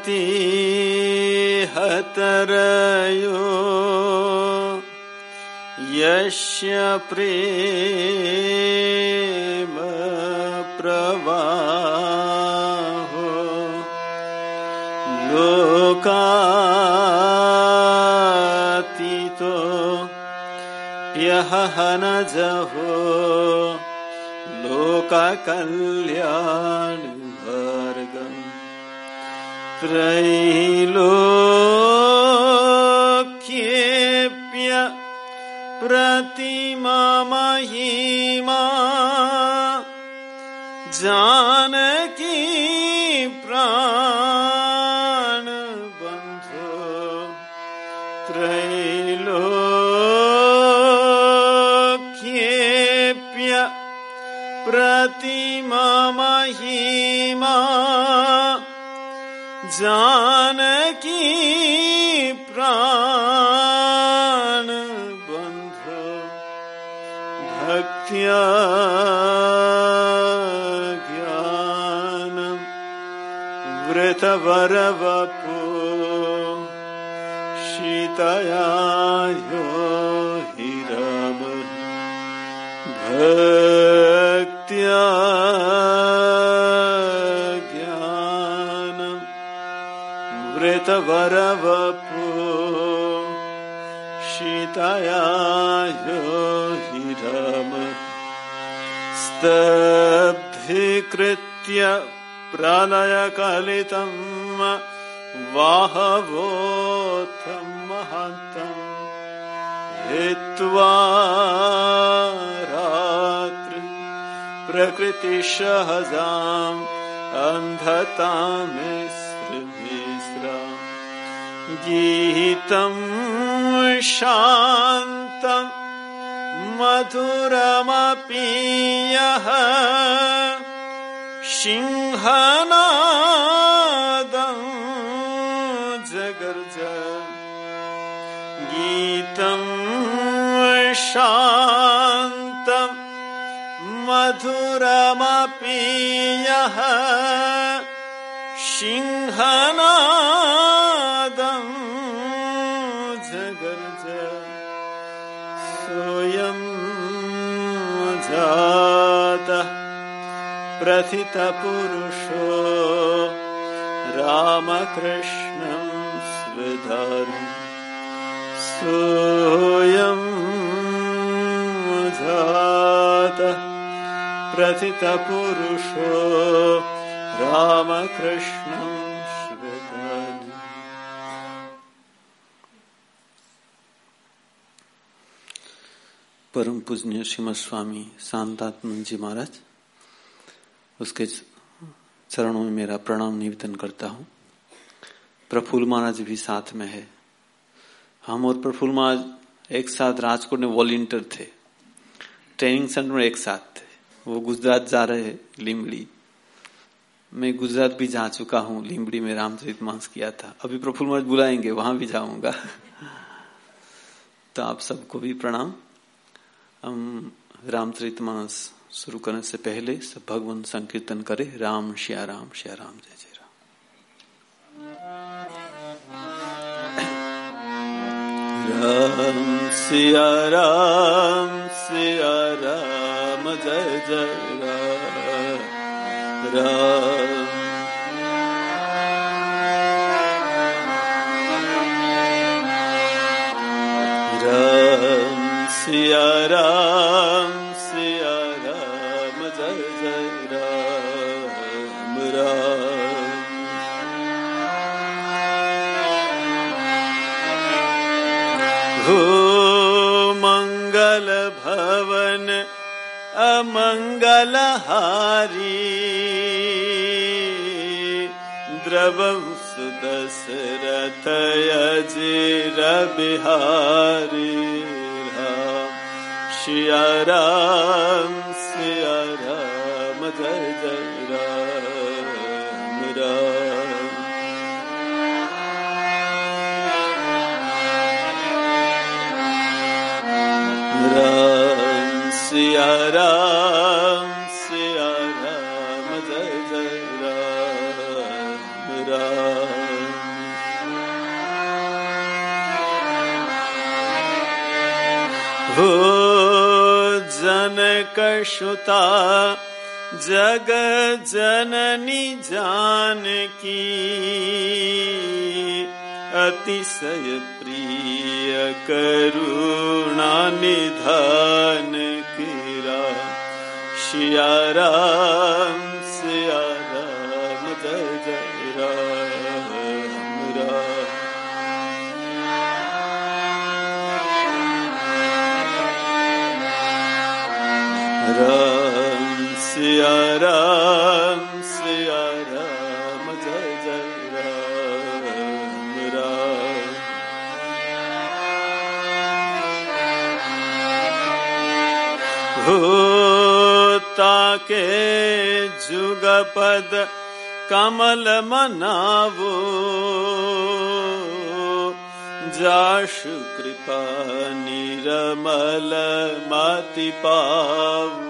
प्रतिहतरयो यस्य प्रेम प्रवाहो। लोकातीतो यः न जहो। लोककल्याण প্রাইলো वृतवरवपो शीतया यो हिरम स्तब्धीकृत्य प्रलयकलितम् वाहवोत्थम् महान्तम्। हित्वा रात्रि प्रकृतिसहजाम् अन्धतामिस्रमिस्रम् गीतम् शान्तम् मधुरमपि यः सिंहनादम् जगर्ज। गीतम् शान्तम् मधुरमपि यः सिंहनादम् प्रथितपुरुषो रामकृष्णम् स्विधर्म सोऽयम् जातः प्रथितपुरुषो रामकृष्णम् स्विधर्म। परम पूजनीय श्रीमद स्वामी शांतात्मन जी महाराज उसके चरणों में मेरा प्रणाम निवेदन करता हूँ। प्रफुल्ल महाराज भी साथ में है। हम और प्रफुल्ल महाराज एक साथ राजकोट में वॉलेंटियर थे। ट्रेनिंग सेंटर में एक साथ थे। वो गुजरात जा रहे हैं लिमड़ी मैं गुजरात भी जा चुका हूँ। लिमड़ी में रामचरित मांस किया था। अभी प्रफुल्ल महाराज बुलाएँगे, वहाँ भी जाऊँगा। तो आप सबको भी प्रणाम। हम रामचरित मानस शुरू करने से पहले सब भगवान संकीर्तन करे। राम, श्या राम श्या राम, जय जय राम। राम सिया राम, श्या राम, जय जय राम। हरि। द्रवं हारी श्रिया राम श्रिया राम जय जय। जनकसुता जग जननी जान की अतिशय प्रिय करुणा निधान किरा शियाराम जुगपद कमल मनावो। जाशु कृपा निरमल मति पाऊ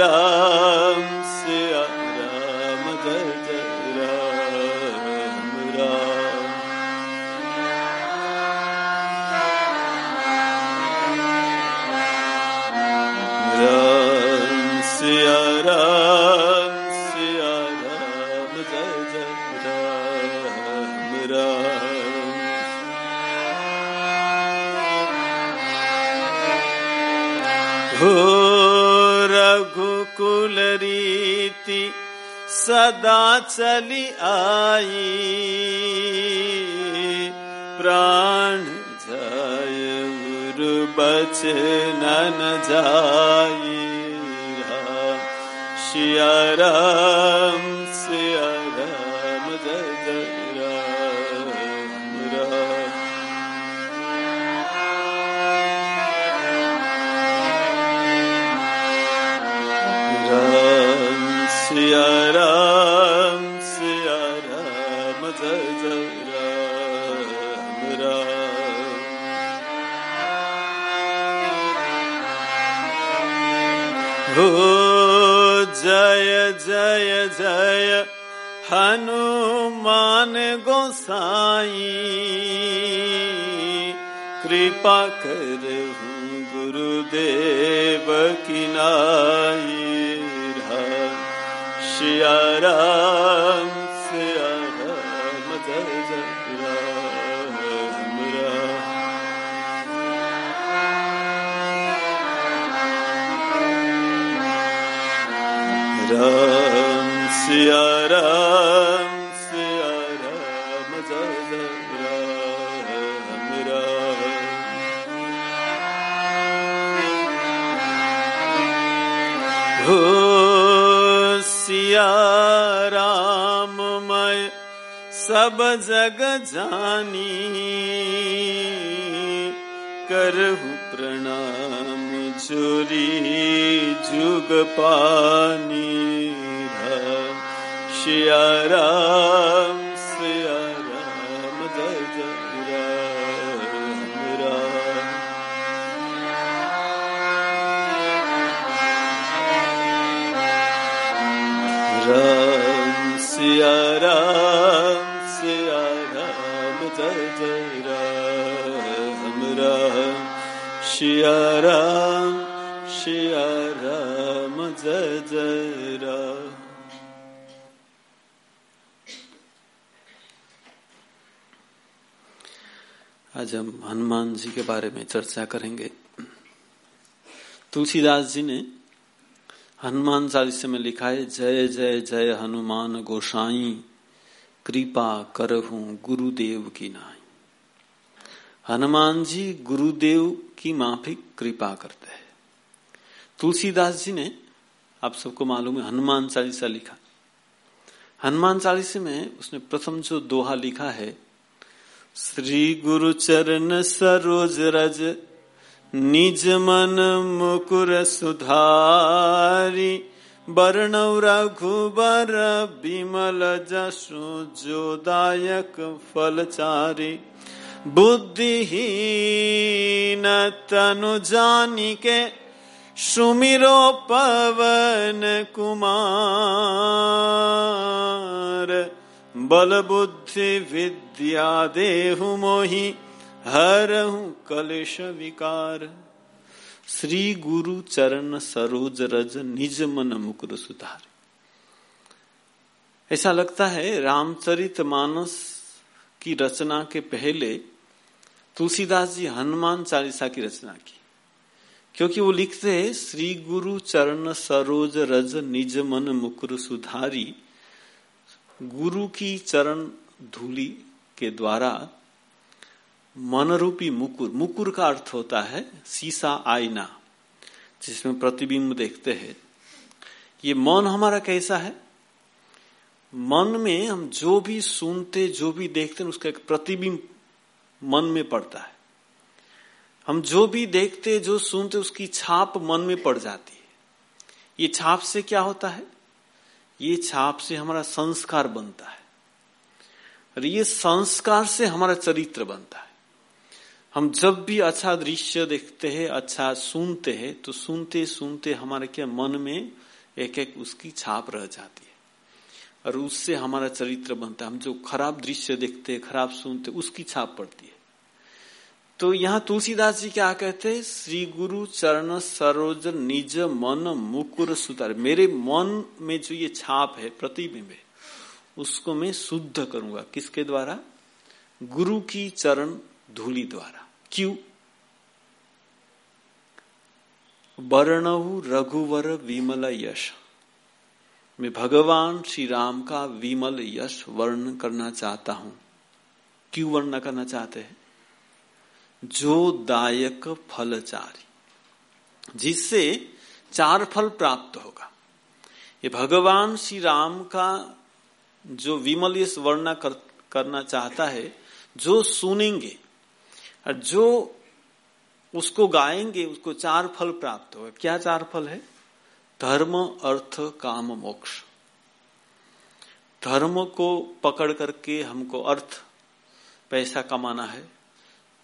राम सिया सदा चली आई। प्राण जय गुरु बचनन जाई। राम हनुमान गोसाई कृपा कर गुरुदेव की नाई। सब जग जानी करहु प्रणाम जोरी जुग पानी शिया राम आज हम हनुमान जी के बारे में चर्चा करेंगे। तुलसीदास जी ने हनुमान चालीसा में लिखा है, जय जय जय हनुमान गोसाई, कृपा करहू गुरुदेव की नाई। हनुमान जी गुरुदेव की माफ़ी कृपा करते हैं। तुलसीदास जी ने आप सबको मालूम है हनुमान चालीसा लिखा। हनुमान चालीसा में उसने प्रथम जो दोहा लिखा है श्री गुरु चरण सरोज रज, निज मन मुकुर सुधारी। वर्णव रघुबर विमल जसु जोदायक फलचारी। बुद्धिहीन तनु जानिके सुमिरो पवन कुमार। बल बुद्धि विद्या देहु मोहि, हरहु कलेश विकार। श्री गुरु चरण सरोज रज निज मन मुकुर सुधार। ऐसा लगता है रामचरित मानस की रचना के पहले तुलसीदास जी हनुमान चालीसा की रचना की। क्योंकि वो लिखते हैं, श्री गुरु चरण सरोज रज निज मन मुकुर सुधारी गुरु की चरण धूली के द्वारा मन रूपी मुकुर मुकुर का अर्थ होता है सीसा आईना, जिसमें प्रतिबिंब देखते हैं। ये मन हमारा कैसा है? मन में हम जो भी सुनते, जो भी देखते हैं, उसका एक प्रतिबिंब मन में पड़ता है। हम जो भी देखते, जो सुनते, उसकी छाप मन में पड़ जाती है। ये छाप से क्या होता है? ये छाप से हमारा संस्कार बनता है। और ये संस्कार से हमारा चरित्र बनता है। हम जब भी अच्छा दृश्य देखते हैं अच्छा सुनते हैं तो सुनते सुनते हमारे क्या मन में एक एक उसकी छाप रह जाती है। और उससे हमारा चरित्र बनता है। हम जो खराब दृश्य देखते हैं, खराब सुनते उसकी छाप पड़ती है। तो यहाँ तुलसीदास जी क्या कहते हैं? श्री गुरु चरण सरोज निज मन मुकुर सुतार। मेरे मन में जो ये छाप है, प्रतिबिंब है, उसको मैं शुद्ध करूँगा। किसके द्वारा? गुरु की चरण धूली द्वारा। क्यों? वर्णहु रघुवर विमल यश। मैं भगवान श्री राम का विमल यश वर्ण करना चाहता हूँ। क्यों वर्ण करना चाहते हैं? जो दायक फलचारी जिससे चार फल प्राप्त होगा। ये भगवान श्री राम का जो विमल इस कर, करना चाहता है जो सुनेंगे और जो उसको गाएँगे उसको चार फल प्राप्त होगा। क्या चार फल है? धर्म अर्थ काम मोक्ष। धर्म को पकड़ करके हमको अर्थ पैसा कमाना है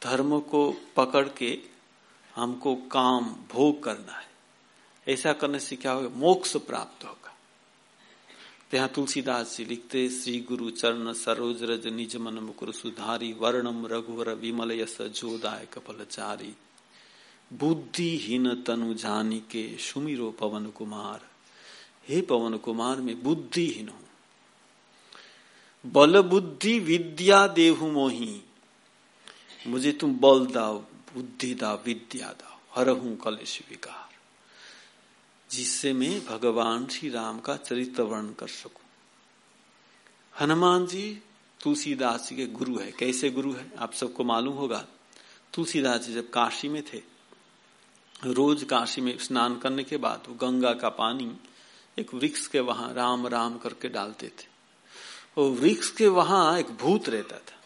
धर्म को पकड़ के हमको काम, भोग करना है। ऐसा करने से क्या होगा? मोक्ष प्राप्त होगा। तो यहाँ तुलसीदास जी लिखते, श्री गुरु चरण सरोज रज निज मन मुकुर सुधारी, वर्णम रघुवर विमल यस जोदाय कपलचारी बुद्धिहीन तनु जानी के सुमिरो पवन कुमार। हे पवन कुमार, में बुद्धिहीन हूँ। बल बुद्धि विद्या देहु मोही। मुझे तुम बल दाओ, बुद्धि दाओ, विद्या दाओ। हर हूँ कलेश विकार। जिससे मैं भगवान श्री राम का चरित्र वर्ण कर सकूँ। हनुमान जी, तुलसीदास जी के गुरु है। कैसे गुरु है? आप सबको मालूम होगा। तुलसीदास जी जब काशी में थे, रोज काशी में स्नान करने के बाद वो गंगा का पानी एक वृक्ष के वहाँ राम राम करके डालते थे। वो वृक्ष के वहाँ एक भूत रहता था।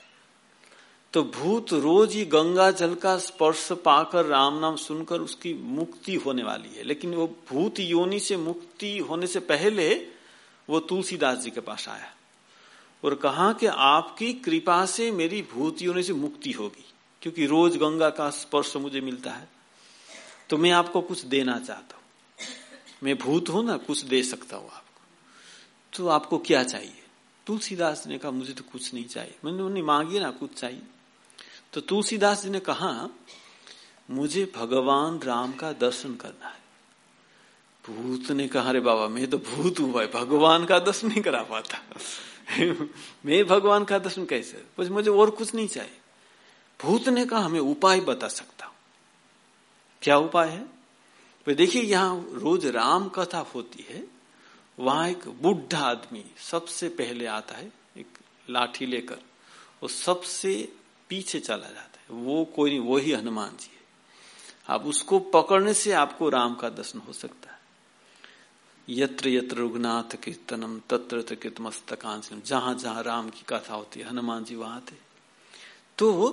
तो भूत रोज ही गंगा जल का स्पर्श पाकर राम नाम सुनकर उसकी मुक्ति होने वाली है। लेकिन वो भूत योनि से मुक्ति होने से पहले वो तुलसीदास जी के पास आया और कहा कि आपकी कृपा से मेरी भूत योनि से मुक्ति होगी, क्योंकि रोज गंगा का स्पर्श मुझे मिलता है। तो मैं आपको कुछ देना चाहता हूँ। मैं भूत हूँ ना, कुछ दे सकता हूँ आपको। तो आपको क्या चाहिए? तुलसीदास ने कहा, मुझे तो कुछ नहीं चाहिए। मैंने उन्हें मांगी ना, कुछ चाहिए। तो तुलसीदास जी ने कहा, मुझे भगवान राम का दर्शन करना है। भूत ने कहा, अरे बाबा, मैं तो भूत हूँ भाई, भगवान का दर्शन नहीं करा पाता। मैं भगवान का दर्शन कैसे? मुझे और कुछ नहीं चाहिए। भूत ने कहा हमें उपाय बता सकता हूँ। क्या उपाय है? तो देखिए, यहाँ रोज राम कथा होती है। वहाँ एक बुढ़ा आदमी सबसे पहले आता है, एक लाठी लेकर। वो सबसे पीछे चला जाता है। वो कोई नहीं, वो ही हनुमान जी है। आप उसको पकड़ने से आपको राम का दर्शन हो सकता है। यत्र यत्र रघुनाथ कीर्तनम, तत्र मस्तकांश जहाँ जहाँ राम की कथा होती है, हनुमान जी वहाँ थे। तो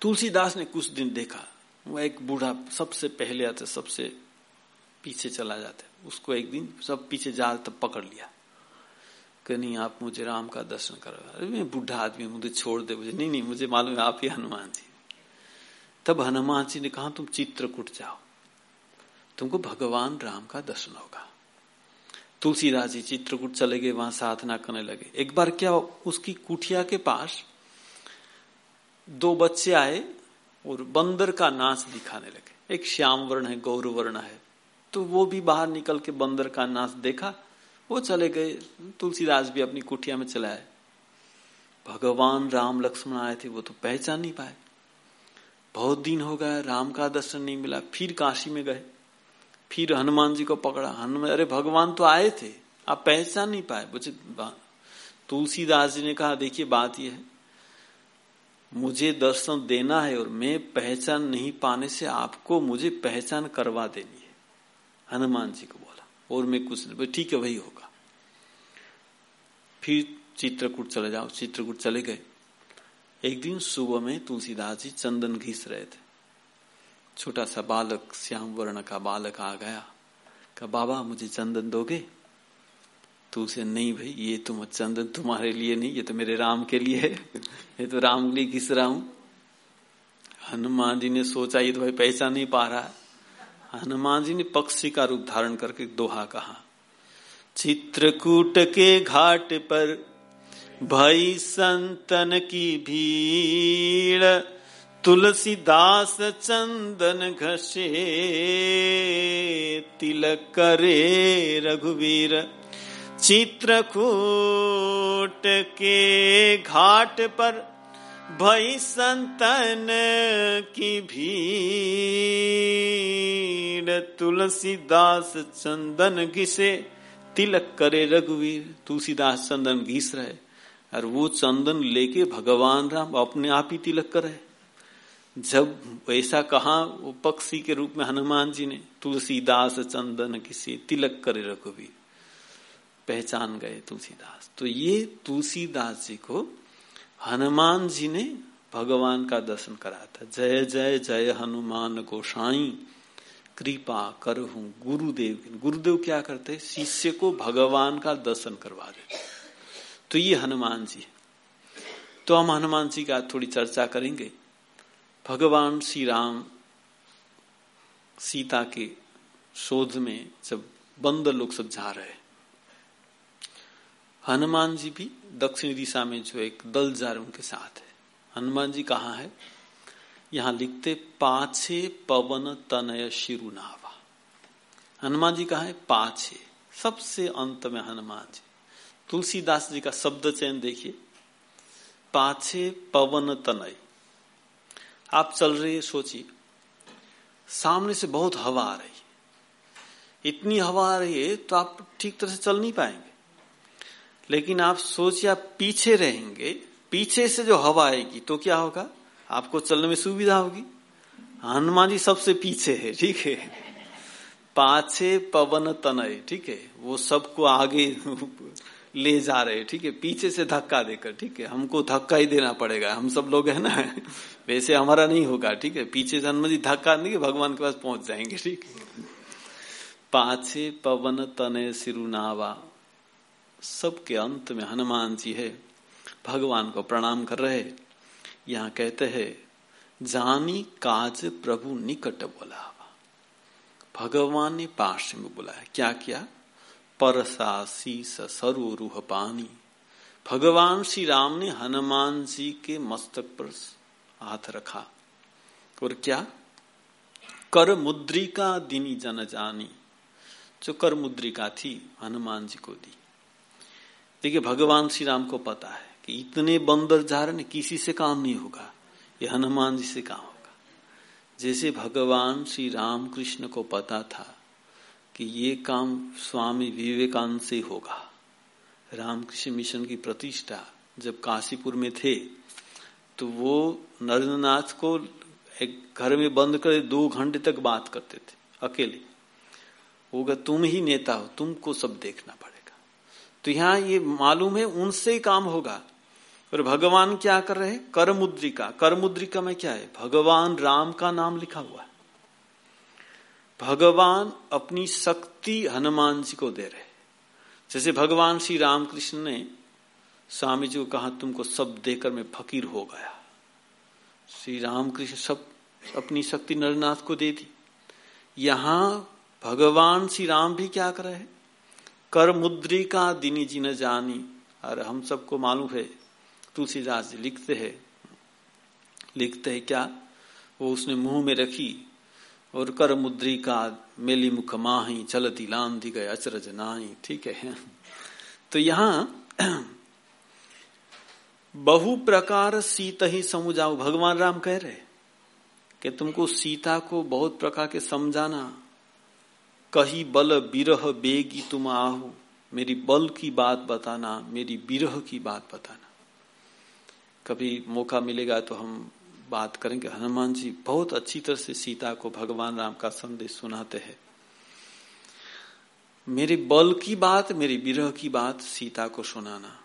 तुलसीदास ने कुछ दिन देखा। वो एक बूढ़ा सबसे पहले आते सबसे पीछे चला जाता उसको एक दिन सब पीछे जा तब पकड़ लिया। कि नहीं, आप मुझे राम का दर्शन करो। अरे, मैं बुढ़ा आदमी मुझे छोड़ दे मुझे। नहीं नहीं, मुझे मालूम है आप ही हनुमान जी। तब हनुमान जी ने कहा, तुम चित्रकूट जाओ। तुमको भगवान राम का दर्शन होगा। तुलसीदास जी चित्रकूट चले गए, वहाँ साधना करने लगे। एक बार क्या उसकी कुटिया के पास दो बच्चे आए और बंदर का नाच दिखाने लगे। एक श्याम वर्ण है, गौर वर्ण है। तो वो भी बाहर निकल के बंदर का नाच देखा वो चले गए। तुलसीदास भी अपनी कुटिया में चलाए भगवान राम लक्ष्मण आए थे, वो तो पहचान नहीं पाए। बहुत दिन हो गया राम का दर्शन नहीं मिला, फिर काशी में गए। फिर हनुमान जी को पकड़ा। हनुमान अरे, भगवान तो आए थे, आप पहचान नहीं पाए। मुझे तुलसीदास जी ने कहा, देखिए, बात यह है। मुझे दर्शन देना है और मैं पहचान नहीं पाने से आपको मुझे पहचान करवा देनी है। हनुमान जी को और मैं कुछ नहीं। ठीक है, वही होगा। फिर चित्रकूट चले जाओ। चित्रकूट चले गए। एक दिन सुबह में तुलसीदास जी चंदन घिस रहे थे। छोटा सा बालक, श्याम वर्ण का बालक आ गया। कहा, बाबा, मुझे चंदन दोगे? तो उसे, नहीं भाई, ये तुम चंदन, तुम्हारे लिए नहीं, ये तो मेरे राम के लिए है। ये तो राम के लिए घिस रहा हूँ। हनुमान जी ने सोचा, ये तो भाई पैसा नहीं पा रहा है। हनुमान जी ने पक्षी का रूप धारण करके दोहा कहा, चित्रकूट के घाट पर भाई संतन की भीड़, तुलसीदास चंदन घसे, तिलक करे रघुवीर। चित्रकूट के घाट पर भई संतन की भीड़, तुलसीदास चंदन घिसे, तिलक करे रघुवीर, तुलसीदास चंदन घिस रहे। और वो चंदन लेके भगवान राम अपने आप ही तिलक करे। जब ऐसा कहा वो पक्षी के रूप में हनुमान जी ने, तुलसीदास चंदन किसे तिलक करे रघुवीर। पहचान गए तुलसीदास। तो ये तुलसीदास जी को हनुमान जी ने भगवान का दर्शन करा था। जय जय जय हनुमान गोसाई, कृपा कर हूँ गुरुदेव गुरुदेव क्या करते? शिष्य को भगवान का दर्शन करवा देते। तो ये हनुमान जी। तो हम हनुमान जी का थोड़ी चर्चा करेंगे। भगवान श्री राम सीता के शोध में जब बंदर लोग सब जा रहे हनुमान जी भी दक्षिण दिशा में जो एक दल जा रहे उनके साथ है। हनुमान जी कहा है? यहाँ लिखते, पाछे पवन तनय शिरुनावा। हनुमान जी कहा है? पाछे। सबसे अंत में हनुमान जी। तुलसीदास जी का शब्द चयन देखिए। पाछे पवन तनय। आप चल रहे, सोचिए। सामने से बहुत हवा आ रही है। इतनी हवा आ रही है तो आप ठीक तरह से चल नहीं पाएँगे। लेकिन आप सोचिए आप पीछे रहेंगे, पीछे से जो हवा आएगी तो क्या होगा? आपको चलने में सुविधा होगी। हनुमान जी सबसे पीछे है, ठीक है? पाछे पवन तनय, ठीक है? वो सबको आगे ले जा रहे ठीक है? पीछे से धक्का देकर, ठीक है? हमको धक्का ही देना पड़ेगा। हम सब लोग है ना? वैसे हमारा नहीं होगा, ठीक है? पीछे से हनुमान जी धक्का देंगे, भगवान के पास पहुँच जाएँगे, ठीक पाछे पवन तनय सिरुनावा सबके अंत में हनुमान जी है, भगवान को प्रणाम कर रहे यहाँ कहते हैं, जानी काज प्रभु निकट बोला भगवान ने पाश में बुलाया। क्या किया? परसा शीस सरु रूह पानी। भगवान श्री राम ने हनुमान जी के मस्तक पर हाथ रखा। और क्या? कर मुद्रिका दिनी जन जानी। जो कर मुद्रिका थी, हनुमान जी को दी। देखिए, भगवान श्री राम को पता है कि इतने बंदर जा रहे किसी से काम नहीं होगा। ये हनुमान जी से काम होगा। जैसे भगवान श्री राम कृष्ण को पता था कि ये काम स्वामी विवेकानंद से होगा। रामकृष्ण मिशन की प्रतिष्ठा जब काशीपुर में थे तो वो नरेंद्रनाथ को एक घर में बंद कर दो घंटे तक बात करते थे, अकेले। वो तुम ही नेता हो, तुमको सब देखना पड़ेगा। तो यहाँ ये मालूम है उनसे ही काम होगा। और भगवान क्या कर रहे हैं? कर मुद्रिका कर मुद्रिका में क्या है? भगवान राम का नाम लिखा हुआ। है भगवान अपनी शक्ति हनुमान जी को दे रहे। जैसे भगवान श्री रामकृष्ण ने स्वामी जी को कहा, तुमको सब देकर मैं फकीर हो गया। श्री रामकृष्ण सब अपनी शक्ति नरनाथ को दे दी। यहाँ भगवान श्री राम भी क्या कर रहे हैं? कर मुद्रिका दिनी जी न जानी। और हम सबको मालूम है, तुलसीदास जी लिखते हैं। लिखते हैं क्या? वो उसने मुँह में रखी और कर मुद्री का मेली मुख माही, चलती लान दी गए अचरज नाही। ठीक है? तो यहाँ बहु प्रकार सीत ही समुझाओ। भगवान राम कह रहे कि तुमको सीता को बहुत प्रकार के समझाना कही बल बिरह बेगी तुम आहू। मेरी बल की बात बताना, मेरी बिरह की बात बताना। कभी मौका मिलेगा तो हम बात करेंगे। हनुमान जी बहुत अच्छी तरह से सीता को भगवान राम का संदेश सुनाते हैं। मेरे बल की बात, मेरी विरह की बात सीता को सुनाना।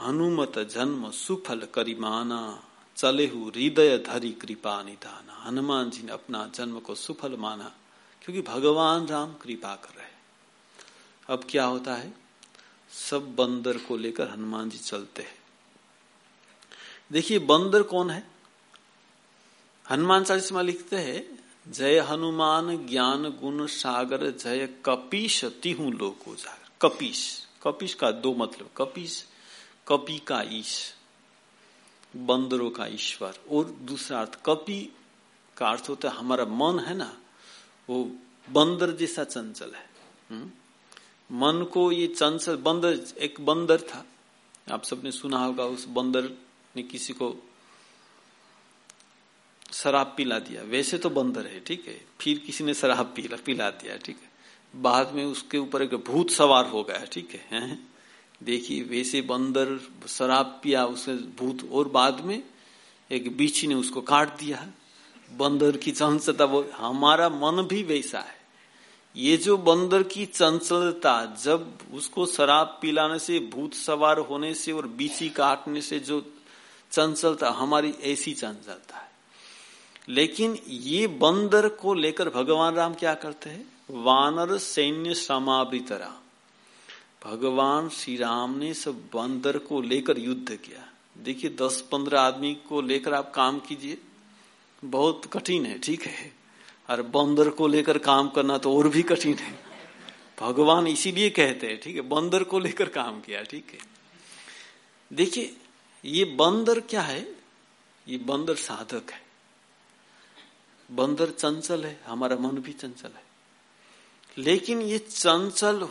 हनुमत जन्म सुफल करिमाना चले हु हृदय धरी कृपा निधाना। हनुमान जी ने अपना जन्म को सुफल माना। क्योंकि भगवान राम कृपा कर रहे अब क्या होता है? सब बंदर को लेकर हनुमान जी चलते हैं। देखिए, बंदर कौन है? हनुमान चालीसा लिखते हैं, जय हनुमान ज्ञान गुण सागर, जय कपीश तिहू लोक उजागर। कपीश कपीश का दो मतलब कपीश, कपी का ईश, बंदरों का ईश्वर। और दूसरा अर्थ, कपी का अर्थ होता है, हमारा मन है ना वो बंदर जैसा चंचल है? हम्म? मन को ये चंचल बंदर एक बंदर था आप सबने सुना होगा उस बंदर ने किसी को शराब पिला दिया वैसे तो बंदर है ठीक है फिर किसी ने शराब पिला पिला दिया ठीक है बाद में उसके ऊपर एक भूत सवार हो गया ठीक है, है? देखिए वैसे बंदर शराब पिया उसे भूत और बाद में एक बीची ने उसको काट दिया बंदर की चंचलता, वो हमारा मन भी वैसा है। ये जो बंदर की चंचलता, जब उसको शराब पिलाने से, भूत सवार होने से और बीची काटने से जो चंचलता, हमारी ऐसी चंचलता है। लेकिन ये बंदर को लेकर भगवान राम क्या करते हैं? वानर सैन्य समावृतरा भगवान श्री राम ने सब बंदर को लेकर युद्ध किया। देखिए, दस पंद्रह आदमी को लेकर आप काम कीजिए। बहुत कठिन है, ठीक है। और बंदर को लेकर काम करना तो और भी कठिन है। भगवान इसीलिए कहते हैं, ठीक है, बंदर को लेकर काम किया, ठीक है। देखिए, ये बंदर क्या है? ये बंदर साधक है। बंदर चंचल है, हमारा मन भी चंचल है। लेकिन ये चंचल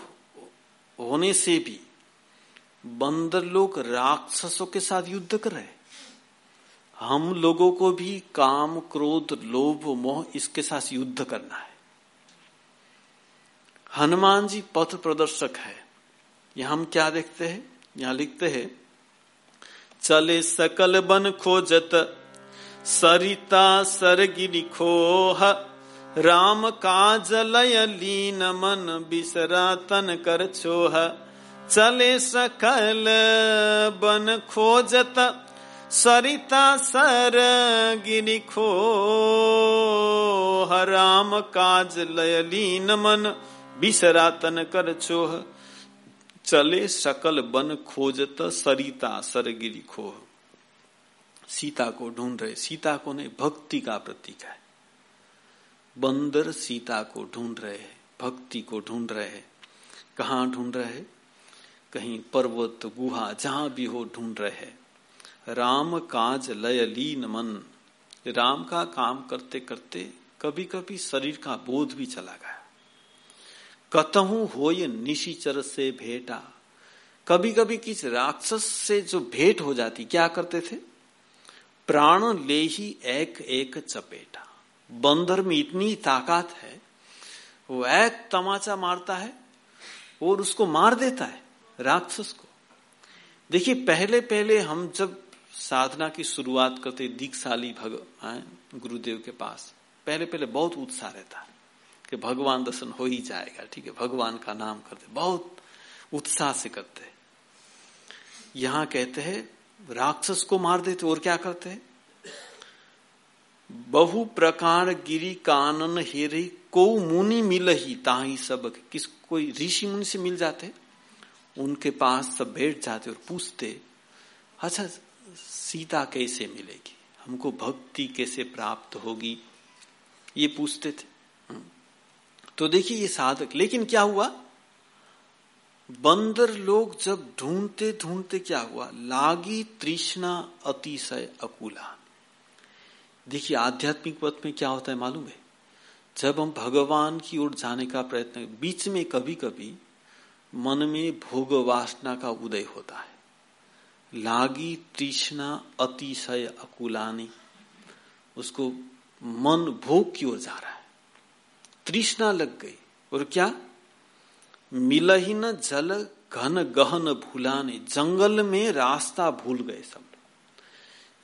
होने से भी बंदर लोग राक्षसों के साथ युद्ध कर रहे हम लोगों को भी काम, क्रोध, लोभ, मोह इसके साथ युद्ध करना है। हनुमान जी पथ प्रदर्शक है। यहाँ हम क्या देखते हैं? यहाँ लिखते हैं, चले सकल बन खोजत, सरिता सरगिरी खोह, राम काज लय लीन मन बिसरा तन कर छोह, चले सकल बन खोजत सरिता सर गिरी खो राम काज लय लीन मन, बिसरा तन कर छोह चले सकल बन खोजत सरिता सरगिरी खो। सीता को ढूंढ रहे, सीता को नहीं, भक्ति का प्रतीक है। बंदर सीता को ढूंढ रहे हैं भक्ति को ढूंढ रहे। हैं कहा ढूंढ रहे? कहीं पर्वत, गुहा, जहाँ भी हो ढूंढ रहे। हैं राम काज लय लीन मन। राम का काम करते करते कभी कभी शरीर का बोध भी चला गया। कतहू ये निशिचर से भेटा। कभी कभी किस राक्षस से जो भेंट हो जाती, क्या करते थे? प्राण ले ही एक एक चपेटा। बंदर में इतनी ताकत है, वो एक तमाचा मारता है और उसको मार देता है राक्षस को। देखिए पहले पहले हम जब साधना की शुरुआत करते दीक्षाली भग गुरुदेव के पास। पहले पहले बहुत उत्साह रहता कि भगवान दर्शन हो ही जाएगा, ठीक है? भगवान का नाम करते, बहुत उत्साह से करते। यहाँ कहते हैं, राक्षस को मार देते, और क्या करते हैं? बहु प्रकार गिरी कानन हेरे, को मुनि मिल ही ताही सब। किस, कोई ऋषि मुनि से मिल जाते? उनके पास सब बैठ जाते और पूछते अच्छा सीता कैसे मिलेगी? हमको भक्ति कैसे प्राप्त होगी? ये पूछते थे। तो देखिए ये साधक, लेकिन क्या हुआ? बंदर लोग जब ढूंढते ढूंढते क्या हुआ? लागी तृष्णा अतिशय अकुला। देखिए आध्यात्मिक पथ में क्या होता है मालूम है? जब हम भगवान की ओर जाने का प्रयत्न, बीच में कभी कभी मन में भोग वासना का उदय होता है। लागी तृष्णा अतिशय अकुलानी। उसको मन भोग की ओर जा रहा है। तृष्णा लग गई। और क्या? मिल ही न जल घन गहन भूलाने। जंगल में रास्ता भूल गए सब।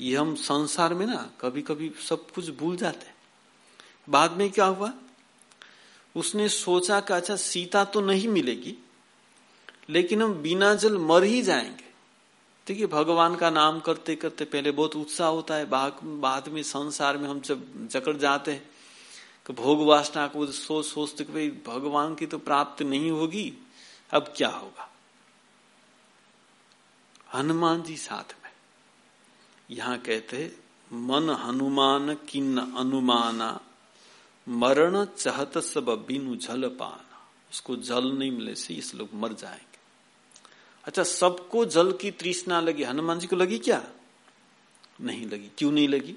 ये हम संसार में ना कभी कभी सब कुछ भूल जाते हैं। बाद में क्या हुआ? उसने सोचा कि अच्छा सीता तो नहीं मिलेगी, लेकिन हम बिना जल मर ही जाएँगे। देखिए, भगवान का नाम करते करते पहले बहुत उत्साह होता है। बाद में संसार में हम जब जकड़ जाते हैं कि भोग वासना को सोच सोचते कि भाई भगवान की तो प्राप्त नहीं होगी, अब क्या होगा? हनुमान जी साथ में। यहाँ कहते मन हनुमान किन्न अनुमाना, मरण चहत सब बिनु जल पाना। उसको जल नहीं मिले से इस लोग मर जाएँगे। अच्छा सबको जल की तृष्णा लगी। हनुमान जी को लगी क्या? नहीं लगी। क्यों नहीं लगी?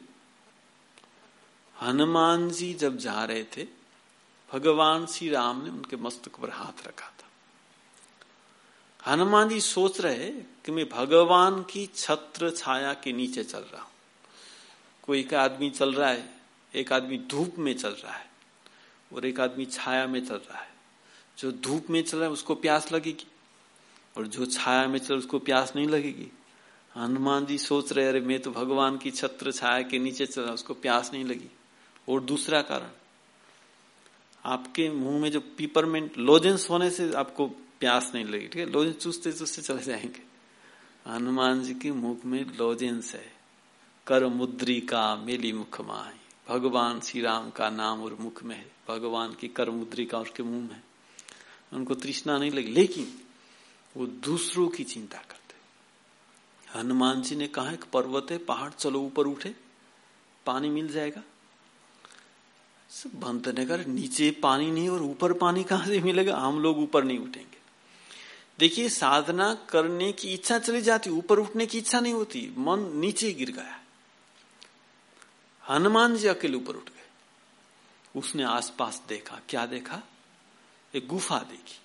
हनुमान जी जब जा रहे थे, भगवान श्री राम ने उनके मस्तक पर हाथ रखा था। हनुमान जी सोच रहे कि मैं भगवान की छत्र छाया के नीचे चल रहा हूँ। कोई एक आदमी चल रहा है, एक आदमी धूप में चल रहा है, और एक आदमी छाया में चल रहा है। जो धूप में चल रहा है, उसको प्यास लगेगी। और जो छाया में चल उसको प्यास नहीं लगेगी। हनुमान जी सोच रहे, अरे, मैं तो भगवान की छत्र छाया के नीचे चला, उसको प्यास नहीं लगी। और दूसरा कारण, आपके मुँह में जो पीपरमेंट लोजेंस होने से आपको प्यास नहीं लगी, ठीक है? लोजेंस चूसते चूसते चले जाएँगे। हनुमान जी के मुख में लोजेंस है। कर मुद्री का मेली मुख माई भगवान श्री राम का नाम और मुख में है। भगवान की कर मुद्री का उसके मुँह में उनको तृष्णा नहीं लगी। लेकिन वो दूसरों की चिंता करते। हनुमान जी ने कहा, एक पर्वत है, पहाड़, चलो ऊपर उठे, पानी मिल जाएगा। बंद ने कर नीचे पानी नहीं और ऊपर पानी कहाँ से मिलेगा? हम लोग ऊपर नहीं उठेंगे। देखिए, साधना करने की इच्छा चली जाती, ऊपर उठने की इच्छा नहीं होती, मन नीचे गिर गया। हनुमान जी अकेले ऊपर उठ गए। उसने आसपास देखा, क्या देखा? एक गुफा देखी।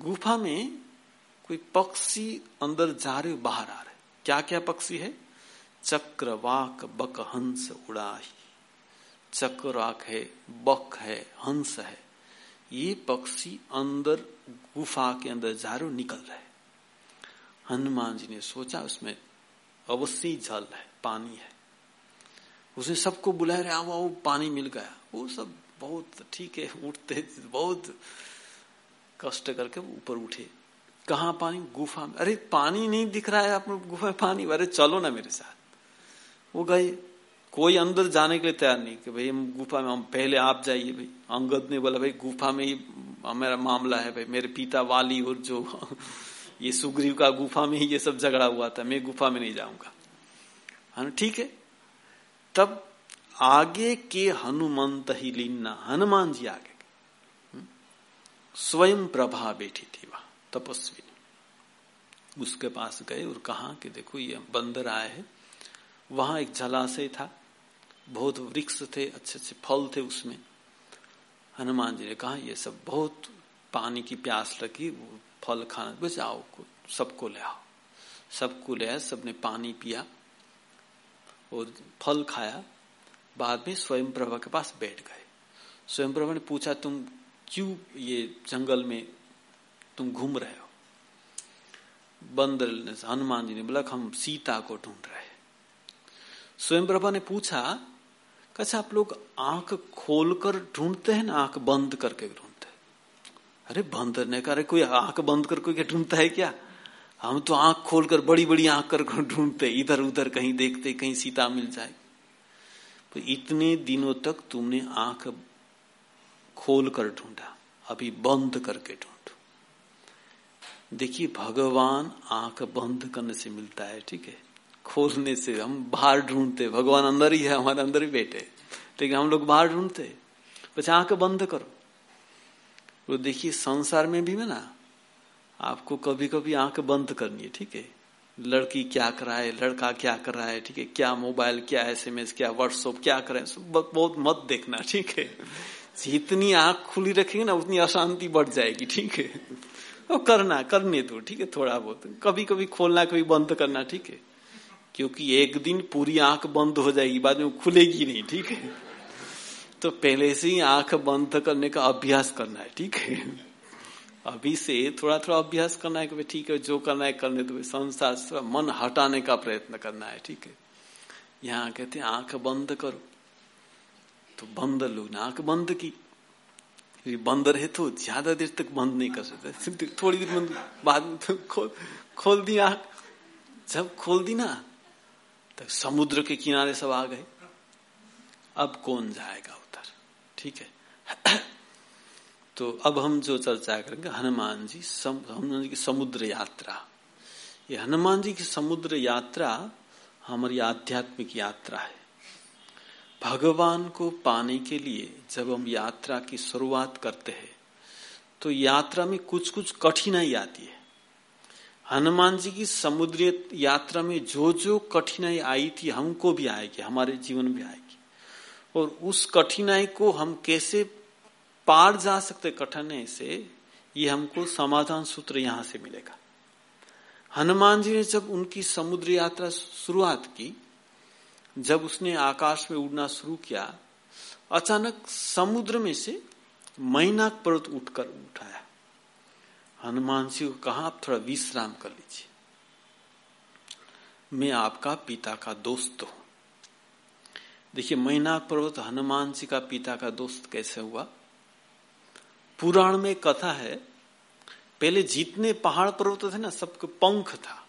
गुफा में कोई पक्षी अंदर जा रहे, बाहर आ रहे। क्या क्या पक्षी है? चक्रवाक बक हंस उड़ाही। चक्रवाक है, बक है, हंस है। ये पक्षी अंदर गुफा के अंदर जा रहे निकल रहे। हनुमान जी ने सोचा, उसमें अवश्य जल है, पानी है। उसने सबको बुलाया रहे आओ पानी मिल गया। वो सब बहुत ठीक है, उठते, बहुत कष्ट करके ऊपर उठे। कहा पानी? गुफा में। अरे, पानी नहीं दिख रहा है आप गुफा में पानी? अरे, चलो ना मेरे साथ। वो गए। कोई अंदर जाने के लिए तैयार नहीं कि भाई, हम गुफा में, हम पहले आप जाइए भाई। अंगद ने बोला, भाई, गुफा में ही मेरा मामला है भाई। मेरे पिता, वाली और जो ये सुग्रीव का गुफा में ही ये सब झगड़ा हुआ था। मैं गुफा में नहीं जाऊँगा। हाँ ठीक है। तब आगे के हनुमंत ही लीना हनुमान जी आगे। स्वयं प्रभा बैठी थी। तपस्वी। उसके पास गए और कहा कि देखो, ये बंदर आए हैं। वहाँ एक जलाशय था। बहुत वृक्ष थे, अच्छे अच्छे फल थे उसमें। हनुमान जी ने कहा, ये सब बहुत पानी की प्यास लगी, वो फल खाना, बस आओ सबको ले आओ। सबको ले आया सबने पानी पिया और फल खाया। बाद में स्वयं प्रभा के पास बैठ गए। स्वयं प्रभा ने पूछा, तुम क्यों ये जंगल में तुम घूम रहे हो। बंदर ने हनुमान जी ने बोला, हम सीता को ढूंढ रहे स्वयं प्रभा ने पूछा, कैसे आप लोग आँख खोलकर ढूंढते हैं ना, आँख बंद करके ढूंढते अरे, बंदर ने कहा कोई आँख बंद करके ढूंढता है क्या? हम तो आँख खोलकर बड़ी बड़ी आँख कर ढूंढते इधर उधर कहीं देखते, कहीं सीता मिल जाए। तो इतने दिनों तक तुमने आँख खोल कर ढूंढा, अभी बंद करके ढूंढो। देखिए, भगवान आँख बंद करने से मिलता है, ठीक है? खोलने से, हम बाहर ढूंढते, भगवान अंदर ही है, हमारे अंदर ही बैठे। लेकिन हम लोग बाहर ढूंढते, बस आँख बंद करो। वो देखिए, संसार में भी ना, आपको कभी कभी आँख बंद करनी है, ठीक है? लड़की क्या कर रहा है, लड़का क्या कर रहा है, ठीक है? क्या मोबाइल, क्या एसएमएस, क्या व्हाट्सएप, क्या कर रहे हैं बहुत मत देखना, ठीक है? जितनी आँख खुली रखेंगे ना, उतनी अशांति बढ़ जाएगी, ठीक है? और करना, करने दो ठीक है, थोड़ा बहुत। कभी कभी खोलना, कभी बंद करना, ठीक है। क्योंकि एक दिन पूरी आँख बंद हो जाएगी, बाद में खुलेगी नहीं, ठीक है। तो पहले से ही आँख बंद करने का अभ्यास करना है, ठीक है। अभी से थोड़ा थोड़ा अभ्यास करना है कि ठीक है, जो करना है, करने दो। संसार मन हटाने का प्रयत्न करना है, ठीक है। यहाँ कहते आँख बंद करो। तो बंद लो, ना आँख बंद की। बंद रहे तो ज़्यादा देर तक बंद नहीं कर सकते। थोड़ी देर बंद बाद में तो खोल खोल दी आँख जब खोल दी ना तो समुद्र के किनारे सब आ गए। अब कौन जाएगा उधर? ठीक है। तो अब हम जो चर्चा करेंगे हनुमान जी सम, हनुमान जी की समुद्र यात्रा। ये हनुमान जी की समुद्र यात्रा हमारी आध्यात्मिक यात्रा है। भगवान को पाने के लिए जब हम यात्रा की शुरुआत करते हैं तो यात्रा में कुछ कुछ कठिनाई आती है। हनुमान जी की समुद्री यात्रा में जो जो कठिनाई आई थी, हमको भी आएगी, हमारे जीवन में आएगी। और उस कठिनाई को हम कैसे पार जा सकते कठिनाई से, ये हमको समाधान सूत्र यहाँ से मिलेगा। हनुमान जी ने जब उनकी समुद्र यात्रा शुरुआत की जब उसने आकाश में उड़ना शुरू किया, अचानक समुद्र में से मैनाक पर्वत उठकर उठाया। हनुमान जी को कहा, आप थोड़ा विश्राम कर लीजिए। मैं आपका पिता का दोस्त हूँ। देखिए, मैनाक पर्वत हनुमान जी का पिता का दोस्त कैसे हुआ? पुराण में कथा है, पहले जितने पहाड़ पर्वत थे ना, सबके पंख था।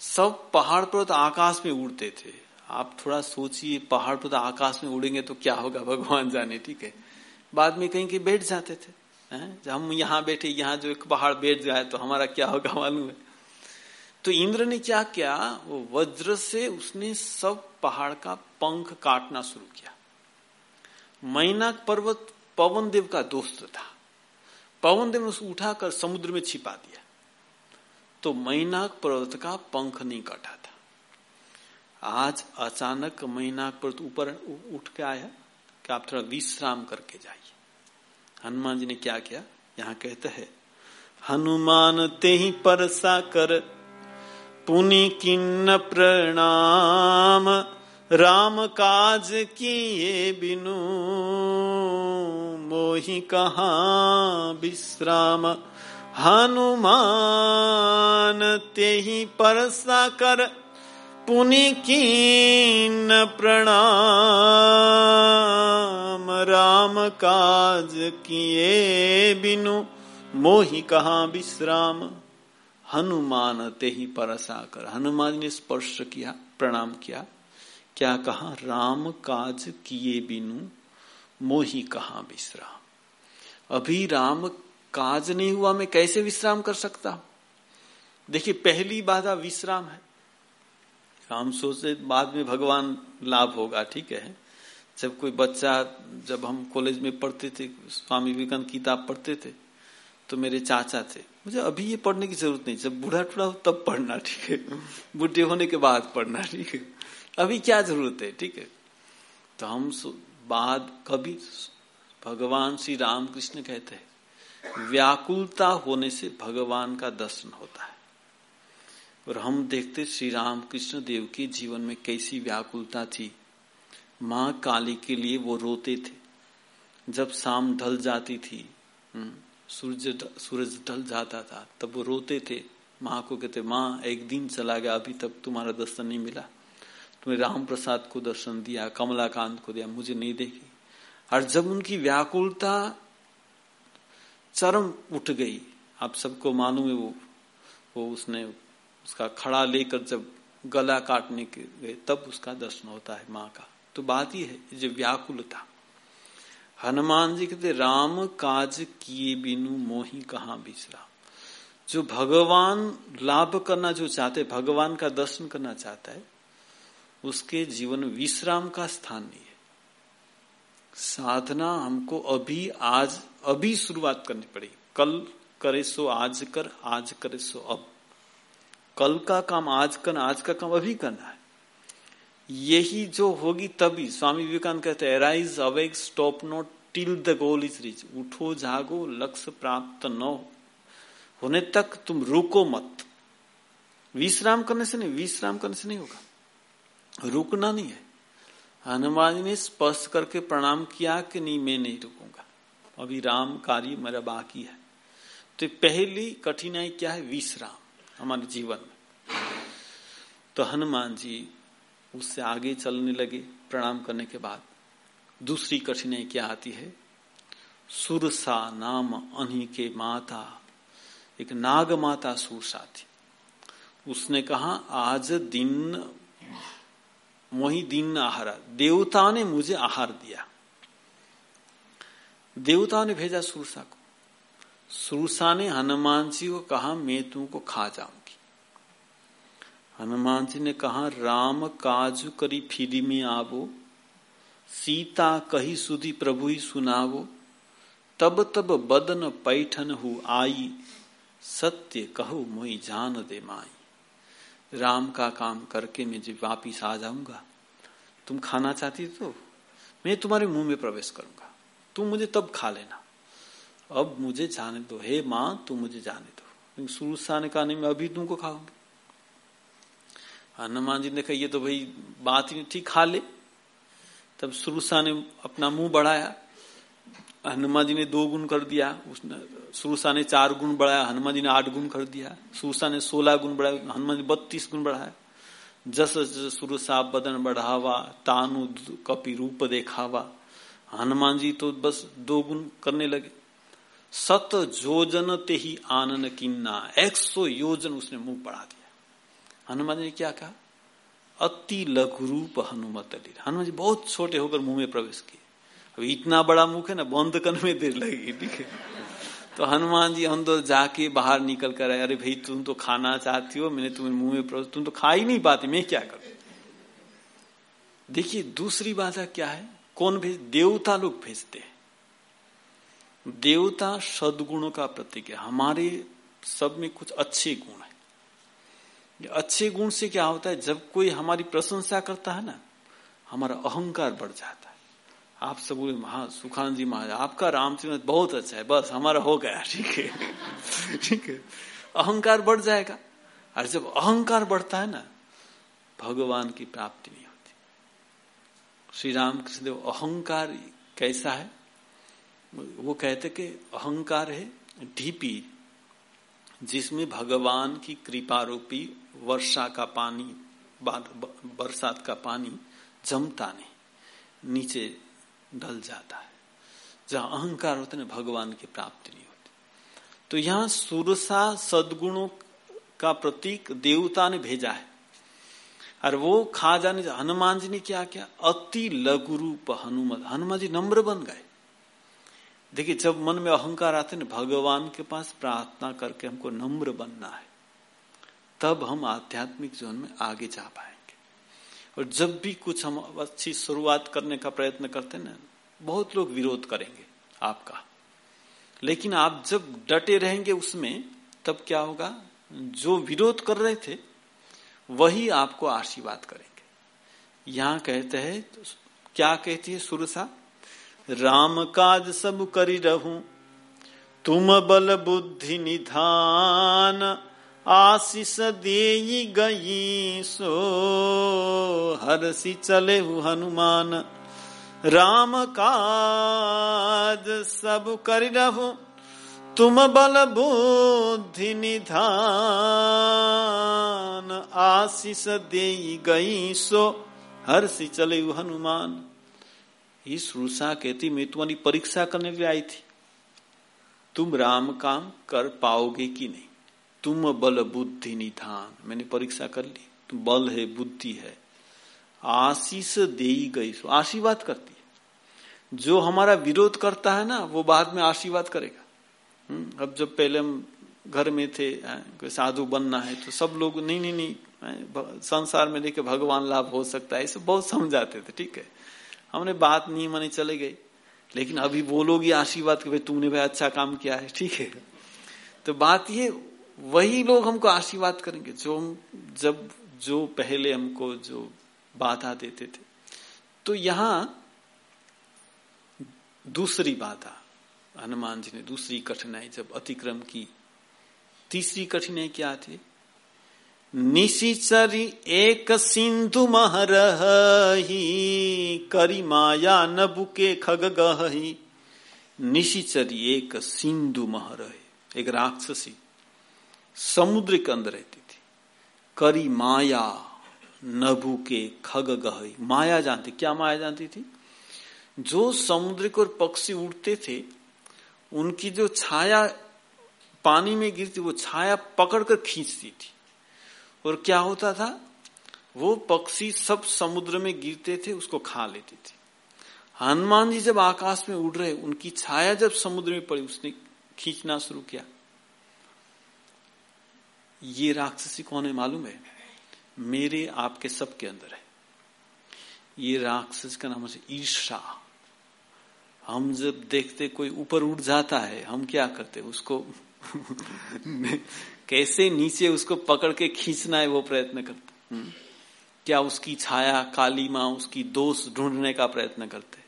सब पहाड़ पर्वत आकाश में उड़ते थे। आप थोड़ा सोचिए, पहाड़ पर तो आकाश में उड़ेंगे तो क्या होगा भगवान जाने, ठीक है? बाद में कहीं कहीं बैठ जाते थे जब हम यहाँ बैठे, यहाँ जो एक पहाड़ बैठ जाए तो हमारा क्या होगा मालूम है? तो इंद्र ने क्या किया? वो वज्र से उसने सब पहाड़ का पंख काटना शुरू किया। मैनाक पर्वत पवन देव का दोस्त था। पवन देव ने उसे उठाकर समुद्र में छिपा दिया। तो मैनाक पर्वत का पंख नहीं कटा आज अचानक महीना पर ऊपर उठ के आया, कि आप थोड़ा विश्राम करके जाइए। हनुमान जी ने क्या किया? यहाँ कहते हैं, हनुमान ते ही परसा कर, पुनि किन्न प्रणाम, राम काज किए बिनु, मोहि कहा विश्राम। हनुमान ते ही परसा कर पुनि कीन प्रणाम, राम काज किए बिनु, मोहि कहा विश्राम। हनुमान ते ही परसा कर हनुमान ने स्पर्श किया, प्रणाम किया। क्या कहा? राम काज किए बिनु, मोहि कहा विश्राम। अभी राम काज नहीं हुआ, मैं कैसे विश्राम कर सकता? देखिए, पहली बाधा विश्राम है। हम सोचे बाद में भगवान लाभ होगा, ठीक है? जब कोई बच्चा, जब हम कॉलेज में पढ़ते थे, स्वामी विवेकानंद किताब पढ़ते थे तो मेरे चाचा थे। मुझे अभी ये पढ़ने की ज़रूरत नहीं, जब बूढ़ा टूढ़ा हो तब पढ़ना, ठीक है? बुढ़े होने के बाद पढ़ना, ठीक है? अभी क्या ज़रूरत है, ठीक है? तो हम बाद कभी भगवान श्री रामकृष्ण कहते हैं, व्याकुलता होने से भगवान का दर्शन होता है। और हम देखते श्री राम कृष्ण देव के जीवन में कैसी व्याकुलता थी। माँ काली के लिए वो रोते थे। जब शाम ढल जाती थी हम्म, सूरज सूरज ढल जाता था तब वो रोते थे। माँ को कहते माँ एक दिन चला गया अभी तक तुम्हारा दर्शन नहीं मिला। तुम्हें राम प्रसाद को दर्शन दिया कमलाकांत को दिया मुझे नहीं देखी। और जब उनकी व्याकुलता चरम उठ गई आप सबको मालूम है वो वो उसने उसका खड़ा लेकर जब गला काटने के गए तब उसका दर्शन होता है माँ का। तो बात ही है जो व्याकुलता। हनुमान जी कहते, राम काज किए बिनु मोही कहा विश्राम जो भगवान लाभ करना जो चाहते, भगवान का दर्शन करना चाहता है, उसके जीवन विश्राम का स्थान नहीं है। साधना हमको अभी, आज, अभी शुरुआत करनी पड़ेगी। कल करे सो, आज कर, आज करे सो, अब। कल का काम, आज करना आज का काम अभी करना है। यही जो होगी तभी। स्वामी विवेकानंद कहते हैं awake stop not till the goal is reached उठो, जागो, लक्ष्य प्राप्त न होने तक तुम रुको मत। विश्राम करने से नहीं, विश्राम करने से नहीं होगा। रुकना नहीं है। हनुमान ने स्पर्श करके प्रणाम किया कि नहीं, मैं नहीं रुकूँगा। अभी राम कार्य मेरा बाकी है। तो पहली कठिनाई क्या है? विश्राम। हमारे जीवन में। तो हनुमान जी उससे आगे चलने लगे प्रणाम करने के बाद। दूसरी कठिनाई क्या आती है? सुरसा नाम अनी के माता, एक नाग माता सुरसा थी। उसने कहा, आज दिन, वही दिन आहार, देवता ने मुझे आहार दिया। देवता ने भेजा सुरसा सुरसा ने हनुमान जी को कहा, मैं तुमको खा जाऊँगी. हनुमान जी ने कहा, राम काजु करी फिरी में आवो, सीता कही सुधी प्रभु ही सुनावो, तब तब बदन पैठन हु आई, सत्य कहो मोई जान दे माई। राम का काम करके मैं जब वापिस आ जाऊँगा। तुम खाना चाहती तो मैं तुम्हारे मुँह में प्रवेश करूँगा। तुम मुझे तब खा लेना। अब मुझे जाने दो। हे माँ तू मुझे जाने दो। शुरू से आने का नहीं, मैं अभी तुमको खाऊँगी। हनुमान जी ने कहा, ये तो भाई बात ही ठीक, खा ले। तब सुरुसा ने अपना मुँह बढ़ाया। हनुमान जी ने दो गुण कर दिया, उसने सुरुसा ने चार गुण बढ़ाया, हनुमान जी ने आठ गुण कर दिया। सुरुसा ने सोलह गुण बढ़ाया हनुमान जी बत्तीस गुण बढ़ाया जस जस सुरुसा बदन बढ़ावा, तानु कपि रूप देखावा। हनुमान जी तो बस दो गुण करने लगे। सत जोजन ते ही आनन किन्ना। एक सौ योजन उसने मुँह बढ़ा दिया। हनुमान जी ने क्या कहा? अति लघु रूप हनुमत हनुमान जी बहुत छोटे होकर मुँह में प्रवेश किए। अभी इतना बड़ा मुख है ना, बंद करने में देर लगेगी, ठीक है? तो हनुमान जी अंदर जाके बाहर निकल कर आए। अरे भाई, तुम तो खाना चाहती हो, मैंने तुम्हें मुँह में प्रवेश तुम तो खा ही नहीं पाती, मैं क्या करूँ? देखिए, दूसरी बात क्या है? कौन भेज देवता लोग भेजते हैं। देवता सदगुणों का प्रतीक है। हमारे सब में कुछ अच्छे गुण है। अच्छे गुण से क्या होता है? जब कोई हमारी प्रशंसा करता है ना, हमारा अहंकार बढ़ जाता है। आप सब बोले महा सुखान जी महाराज, आपका रामचंद्र बहुत अच्छा है। बस हमारा हो गया, ठीक है। ठीक है। अहंकार बढ़ जाएगा। और जब अहंकार बढ़ता है ना, भगवान की प्राप्ति नहीं होती। श्री राम कृष्ण देव अहंकार कैसा है? वो कहते कि अहंकार है, ढीपी, जिसमें भगवान की कृपा रूपी वर्षा का पानी बरसात का पानी जमता नहीं, नीचे ढल जाता है। जहाँ अहंकार होते ना भगवान की प्राप्ति नहीं होती। तो यहाँ सुरसा सदगुणों का प्रतीक देवता ने भेजा है। और वो खा जाने, हनुमान जी ने क्या किया? अति लघु रूप हनुमत, हनुमान जी नम्र बन गए। देखिए, जब मन में अहंकार आते ना, भगवान के पास प्रार्थना करके हमको नम्र बनना है, तब हम आध्यात्मिक जीवन में आगे जा पाएँगे। और जब भी कुछ हम अच्छी शुरुआत करने का प्रयत्न करते ना, बहुत लोग विरोध करेंगे आपका। लेकिन आप जब डटे रहेंगे उसमें, तब क्या होगा? जो विरोध कर रहे थे, वही आपको आशीर्वाद करेंगे। यहाँ कहते हैं, क्या कहती है सुरसा? राम काज सब करी रहूँ। तुम बल बुद्धि निधान, आशीष दे गई सो। हरसी चले हु हनुमान। राम काज सब कर रहूँ। तुम बल बुद्धि निधान, आशीष दे गई सो। हर्षि चले हनुमान। इस रूसा कहती मैं तुम्हारी परीक्षा करने लिए आई थी। तुम राम काम कर पाओगे कि नहीं? तुम बल बुद्धि निधान। मैंने परीक्षा कर ली। तुम बल है बुद्धि है। आशीष दे गई। आशीर्वाद करती है। जो हमारा विरोध करता है ना वो बाद में आशीर्वाद करेगा। हम्म, अब जब पहले हम घर में थे साधु बनना है तो सब लोग नहीं नहीं नहीं संसार में लेके भगवान लाभ हो सकता है इसे बहुत समझाते थे ठीक है? हमने बात नहीं मानी, चले गए। लेकिन अभी बोलोगी आशीर्वाद कि भाई तुमने भाई अच्छा काम किया है, ठीक है। तो बात ये, वही लोग हमको आशीर्वाद करेंगे, जो हम, जब, जो पहले हमको जो बाधा देते थे। तो यहाँ दूसरी बाधा, हनुमान जी ने दूसरी कठिनाई, जब अतिक्रम की तीसरी कठिनाई क्या थी? निशिचरी एक सिंधु महरही, करी माया न बुके खग गही निशिचरी एक सिंधु महरही, एक राक्षसी समुद्र के अंदर रहती थी। करी माया नभु के खग गही माया जानती, क्या माया जानती थी? जो समुद्र को पक्षी उड़ते थे, उनकी जो छाया पानी में गिरती, वो छाया पकड़कर खींचती थी। और क्या होता था? वो पक्षी सब समुद्र में गिरते थे, उसको खा लेते थे। हनुमान जी जब आकाश में उड़ रहे, उनकी छाया जब समुद्र में पड़ी, उसने खींचना शुरू किया। ये राक्षसी कौन है मालूम है? मेरे आपके सबके अंदर है। ये राक्षस का नाम है ईर्षा हम जब देखते कोई ऊपर उठ जाता है, हम क्या करते? उसको कैसे नीचे उसको पकड़ के खींचना है वो प्रयत्न करते हम्म? क्या उसकी छाया काली माँ उसकी दोष ढूँढने का प्रयत्न करते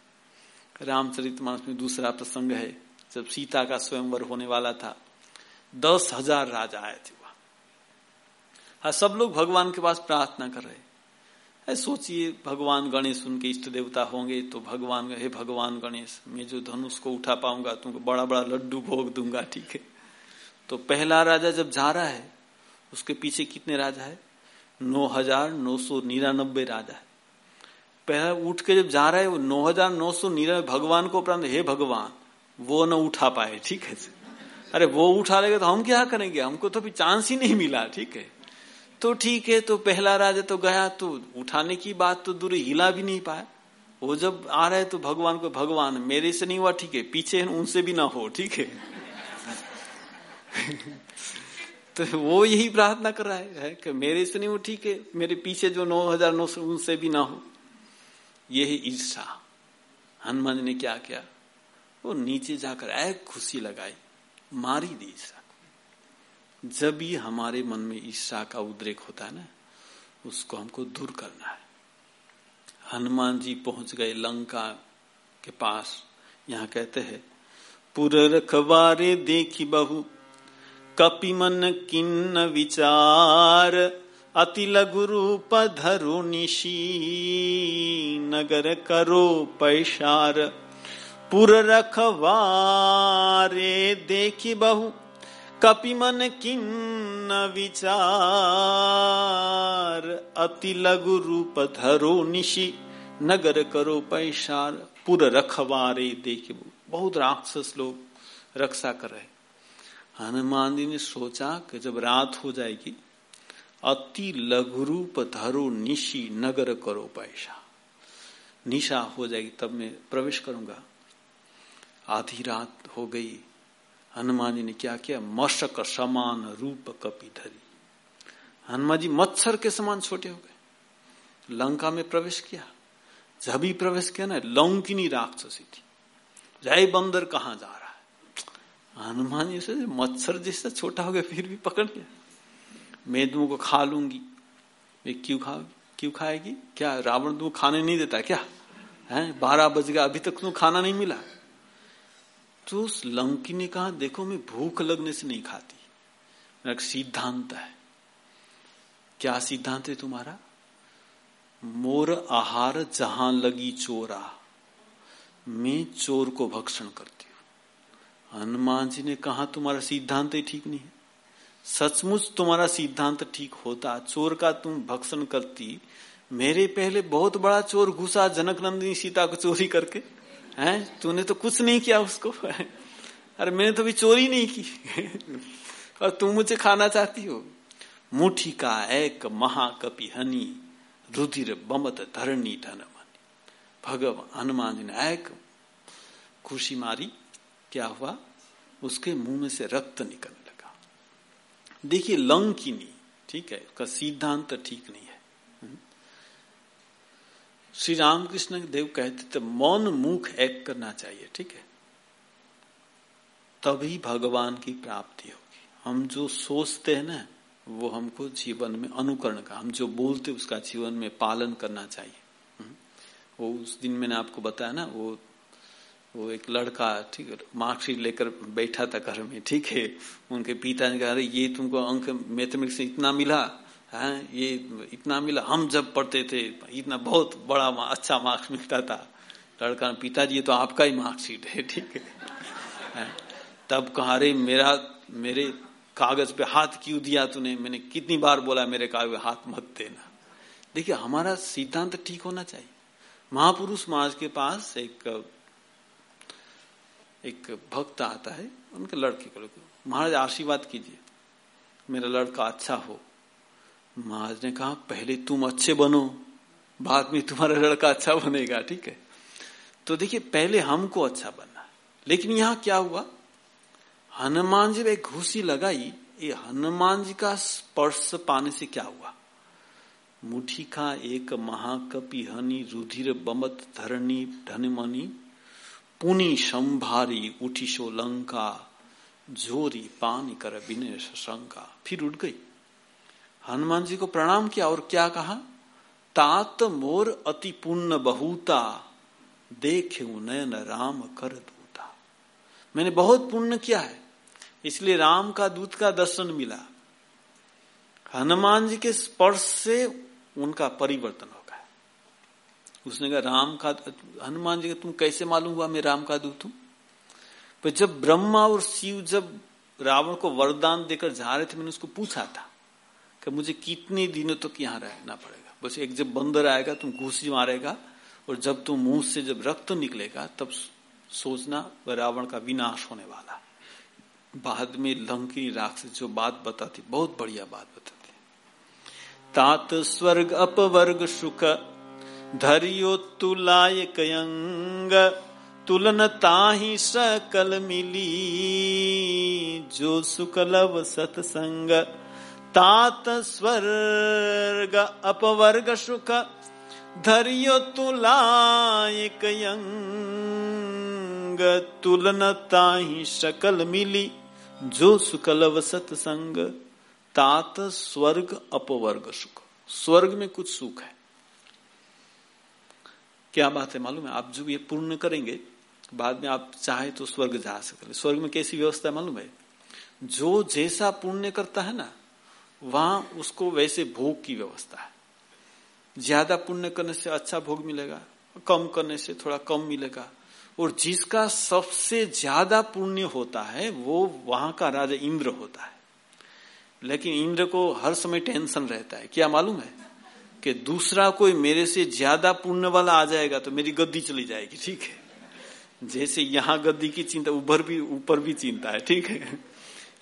रामचरित मानस में दूसरा प्रसंग है जब सीता का स्वयंवर होने वाला था दस हज़ार राजा आए थे वहाँ। हाँ सब लोग भगवान के पास प्रार्थना कर रहे सोचिए भगवान गणेश उनके इष्ट देवता होंगे तो भगवान हे भगवान गणेश मैं जो धनुष को उठा पाऊँगा तुमको बड़ा बड़ा लड्डू भोग दूँगा ठीक है? तो पहला राजा जब जा रहा है, उसके पीछे कितने राजा है? नौ हज़ार नौ सौ निन्यानबे राजा है। पहला उठ के जब जा रहा है, वो नौ हज़ार नौ सौ निन्यानबे भगवान को प्रांत हे भगवान, वो न उठा पाए। ठीक है अरे, वो उठा लेगा तो हम क्या करेंगे? हमको तो अभी चांस ही नहीं मिला, ठीक है। तो ठीक है तो पहला राजा तो गया तो उठाने की बात तो दूर हिला भी नहीं पाया। वो जब आ रहे तो भगवान को, भगवान, मेरे से नहीं हुआ, ठीक है, पीछे उनसे भी ना हो, ठीक है। तो वो यही प्रार्थना कर रहा है, कि मेरे से नहीं हो ठीक है मेरे पीछे जो नौ हज़ार नौ सौ उनसे भी ना हो। यही ईर्षा हनुमान ने क्या किया? वो नीचे जाकर एक खुशी लगाई मारी दी ईर्षा को। जब भी हमारे मन में ईर्षा का उद्रेक होता है ना उसको हमको दूर करना है। हनुमान जी पहुँच गए लंका के पास। यहाँ कहते हैं पुर रखवारे देखी बहु कपि मन किन्न विचार, अति लघु रूप धरु निशी, नगर करो पैशार। पुर रखवारे देखी बहु, कपि मन किन्न विचार, अति लघु रूप धरो निशी, नगर करो पैसार पुर रखवारे देखे बहुत राक्षस लोग रक्षा कर रहे हनुमान जी ने सोचा कि जब रात हो जाएगी, अति लघु रूप धरो निशी नगर करो पैसा निशा हो जाएगी, तब मैं प्रवेश करूँगा। आधी रात हो गई, हनुमान जी ने क्या किया? मशक समान रूप कपी धरी। हनुमान जी मच्छर के समान छोटे हो गए। लंका में प्रवेश किया। जब ही प्रवेश किया ना, लंकिनी राक्षसी थी। जय बंदर कहा जा रहा? हनुमान जी से मच्छर जैसा छोटा हो गया, फिर भी पकड़ लिया। मैं को खा लूँगी। मैं क्यों खा, क्यों खाएगी? क्या रावण तुम खाने नहीं देता क्या? है? बारह बज गया, अभी तक तुम खाना नहीं मिला। तो उस लंकी ने कहा, देखो, मैं भूख लगने से नहीं खाती। एक सिद्धांत है। क्या सिद्धांत है तुम्हारा? मोर आहार जहाँ लगी चोरा, मैं चोर को भक्षण करती हनुमान जी ने कहा, तुम्हारा सिद्धांत ही ठीक नहीं है। सचमुच तुम्हारा सिद्धांत ठीक होता। चोर का तुम भक्षण करती। मेरे पहले बहुत बड़ा चोर घुसा, जनक नंदिनी सीता को चोरी करके। है? तूने तो कुछ नहीं किया उसको। अरे, मैंने तो भी चोरी नहीं की। और तुम मुझे खाना चाहती हो। मुठी का एक महाकपि हनी, रुधिर बमत धरणी धन भगवान, हनुमान जी ने एक खुशी मारी। क्या हुआ? उसके मुँह में से रक्त निकलने लगा। देखिए लंकिनी ठीक है, उसका सिद्धांत ठीक नहीं है। श्री रामकृष्ण देव कहते थे, मौन मुख एक करना चाहिए, ठीक है? तभी भगवान की प्राप्ति होगी। हम जो सोचते हैं ना, वो हमको जीवन में अनुकरण का, हम जो बोलते उसका जीवन में पालन करना चाहिए। वो उस दिन मैंने आपको बताया ना, वो वो एक लड़का, ठीक है, मार्कशीट लेकर बैठा था घर में, ठीक है। उनके पिता ने कहा अरे ये तुमको अंक मैथमेटिक्स इतना मिला? है, ये इतना मिला। हम जब पढ़ते थे, इतना बहुत बड़ा अच्छा मार्क्स मिलता था। लड़का, पिताजी तो आपका ही मार्कशीट है, ठीक है। तब कहा, अरे, मेरा, मेरे कागज़ पे हाथ क्यों दिया तूने? मैंने कितनी बार बोला, मेरे कागज़ पे हाथ मत देना। देखिए, हमारा सिद्धांत ठीक होना चाहिए। महापुरुष महाराज के पास एक एक भक्त आता है, उनके लड़के को महाराज, आशीर्वाद कीजिए। मेरा लड़का अच्छा हो। महाराज ने कहा, पहले तुम अच्छे बनो, बाद में तुम्हारा लड़का अच्छा बनेगा, ठीक है? तो देखिए, पहले हमको अच्छा बनना लेकिन यहाँ क्या हुआ? हनुमान जी एक घूसी लगाई, ये हनुमान जी का स्पर्श पाने से क्या हुआ? मुठी का एक महाकपि हनी, रुधिर बमत धरणी धनमणि पुनि संभारी उठी सो लंका, जोरी पानी कर बिने शंका। फिर उठ गई। हनुमान जी को प्रणाम किया और क्या कहा? तात मोर अति पुण्य बहुता, देखे नयन राम कर दूता। मैंने बहुत पुण्य किया है, इसलिए राम का दूत का दर्शन मिला। हनुमान जी के स्पर्श से उनका परिवर्तन उसने कहा, राम का हनुमान जी का, तुम कैसे मालूम हुआ मैं राम का दूत हूँ? पर जब ब्रह्मा और शिव जब रावण को वरदान देकर जा रहे थे, मैंने उसको पूछा था कि मुझे कितने दिनों तक तो यहाँ रहना पड़ेगा? बस एक जब बंदर आएगा, तुम घूसी मारेगा और जब तुम मुँह से जब रक्त निकलेगा, तब सोचना रावण का विनाश होने वाला बाद में लंकी राक्षस जो बात बताती, बहुत बढ़िया बात बताती। तात स्वर्ग अपवर्ग सुख धरियो कयंग तुलन ताही सकल मिली। जो सुख लव सतसंग, तात स्वर्ग, अपवर्ग सुख। धरियो कयंग तुलन ताही सकल मिली। जो सुकलव सत्संग, तात स्वर्ग, अपवर्ग सुख। स्वर्ग में कुछ सुख है। क्या बात है मालूम है? आप जो ये पूर्ण करेंगे, बाद में आप चाहे तो स्वर्ग जा सकते स्वर्ग में कैसी व्यवस्था है मालूम है? जो जैसा पुण्य करता है ना, वहाँ उसको वैसे भोग की व्यवस्था है। ज़्यादा पुण्य करने से अच्छा भोग मिलेगा, कम करने से थोड़ा कम मिलेगा। और जिसका सबसे ज़्यादा पुण्य होता है, वो वहाँ का राजा इंद्र होता है। लेकिन इंद्र को हर समय टेंशन रहता है। क्या मालूम है? कि दूसरा कोई मेरे से ज़्यादा पुण्य वाला आ जाएगा तो मेरी गद्दी चली जाएगी, ठीक है? जैसे यहाँ गद्दी की चिंता ऊपर भी ऊपर भी चिंता है, ठीक है?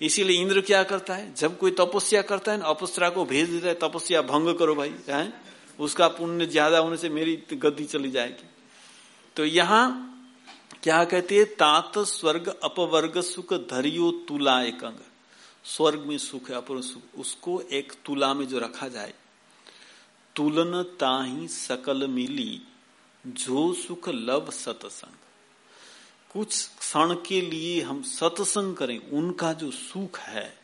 इसीलिए इंद्र क्या करता है? जब कोई तपस्या करता है ना अपस्त्रा को भेज देता है, तपस्या भंग करो भाई, है? उसका पुण्य ज़्यादा होने से मेरी गद्दी चली जाएगी। तो यहाँ क्या कहती है? तात स्वर्ग अपवर्ग सुख धरियो तुला एक अंग स्वर्ग में सुख है अपर सुख। उसको एक तुला में जो रखा जाए तुलन ताही सकल मिली, जो सुख लव सतसंग। कुछ क्षण के लिए हम सत्संग करें, उनका जो सुख है,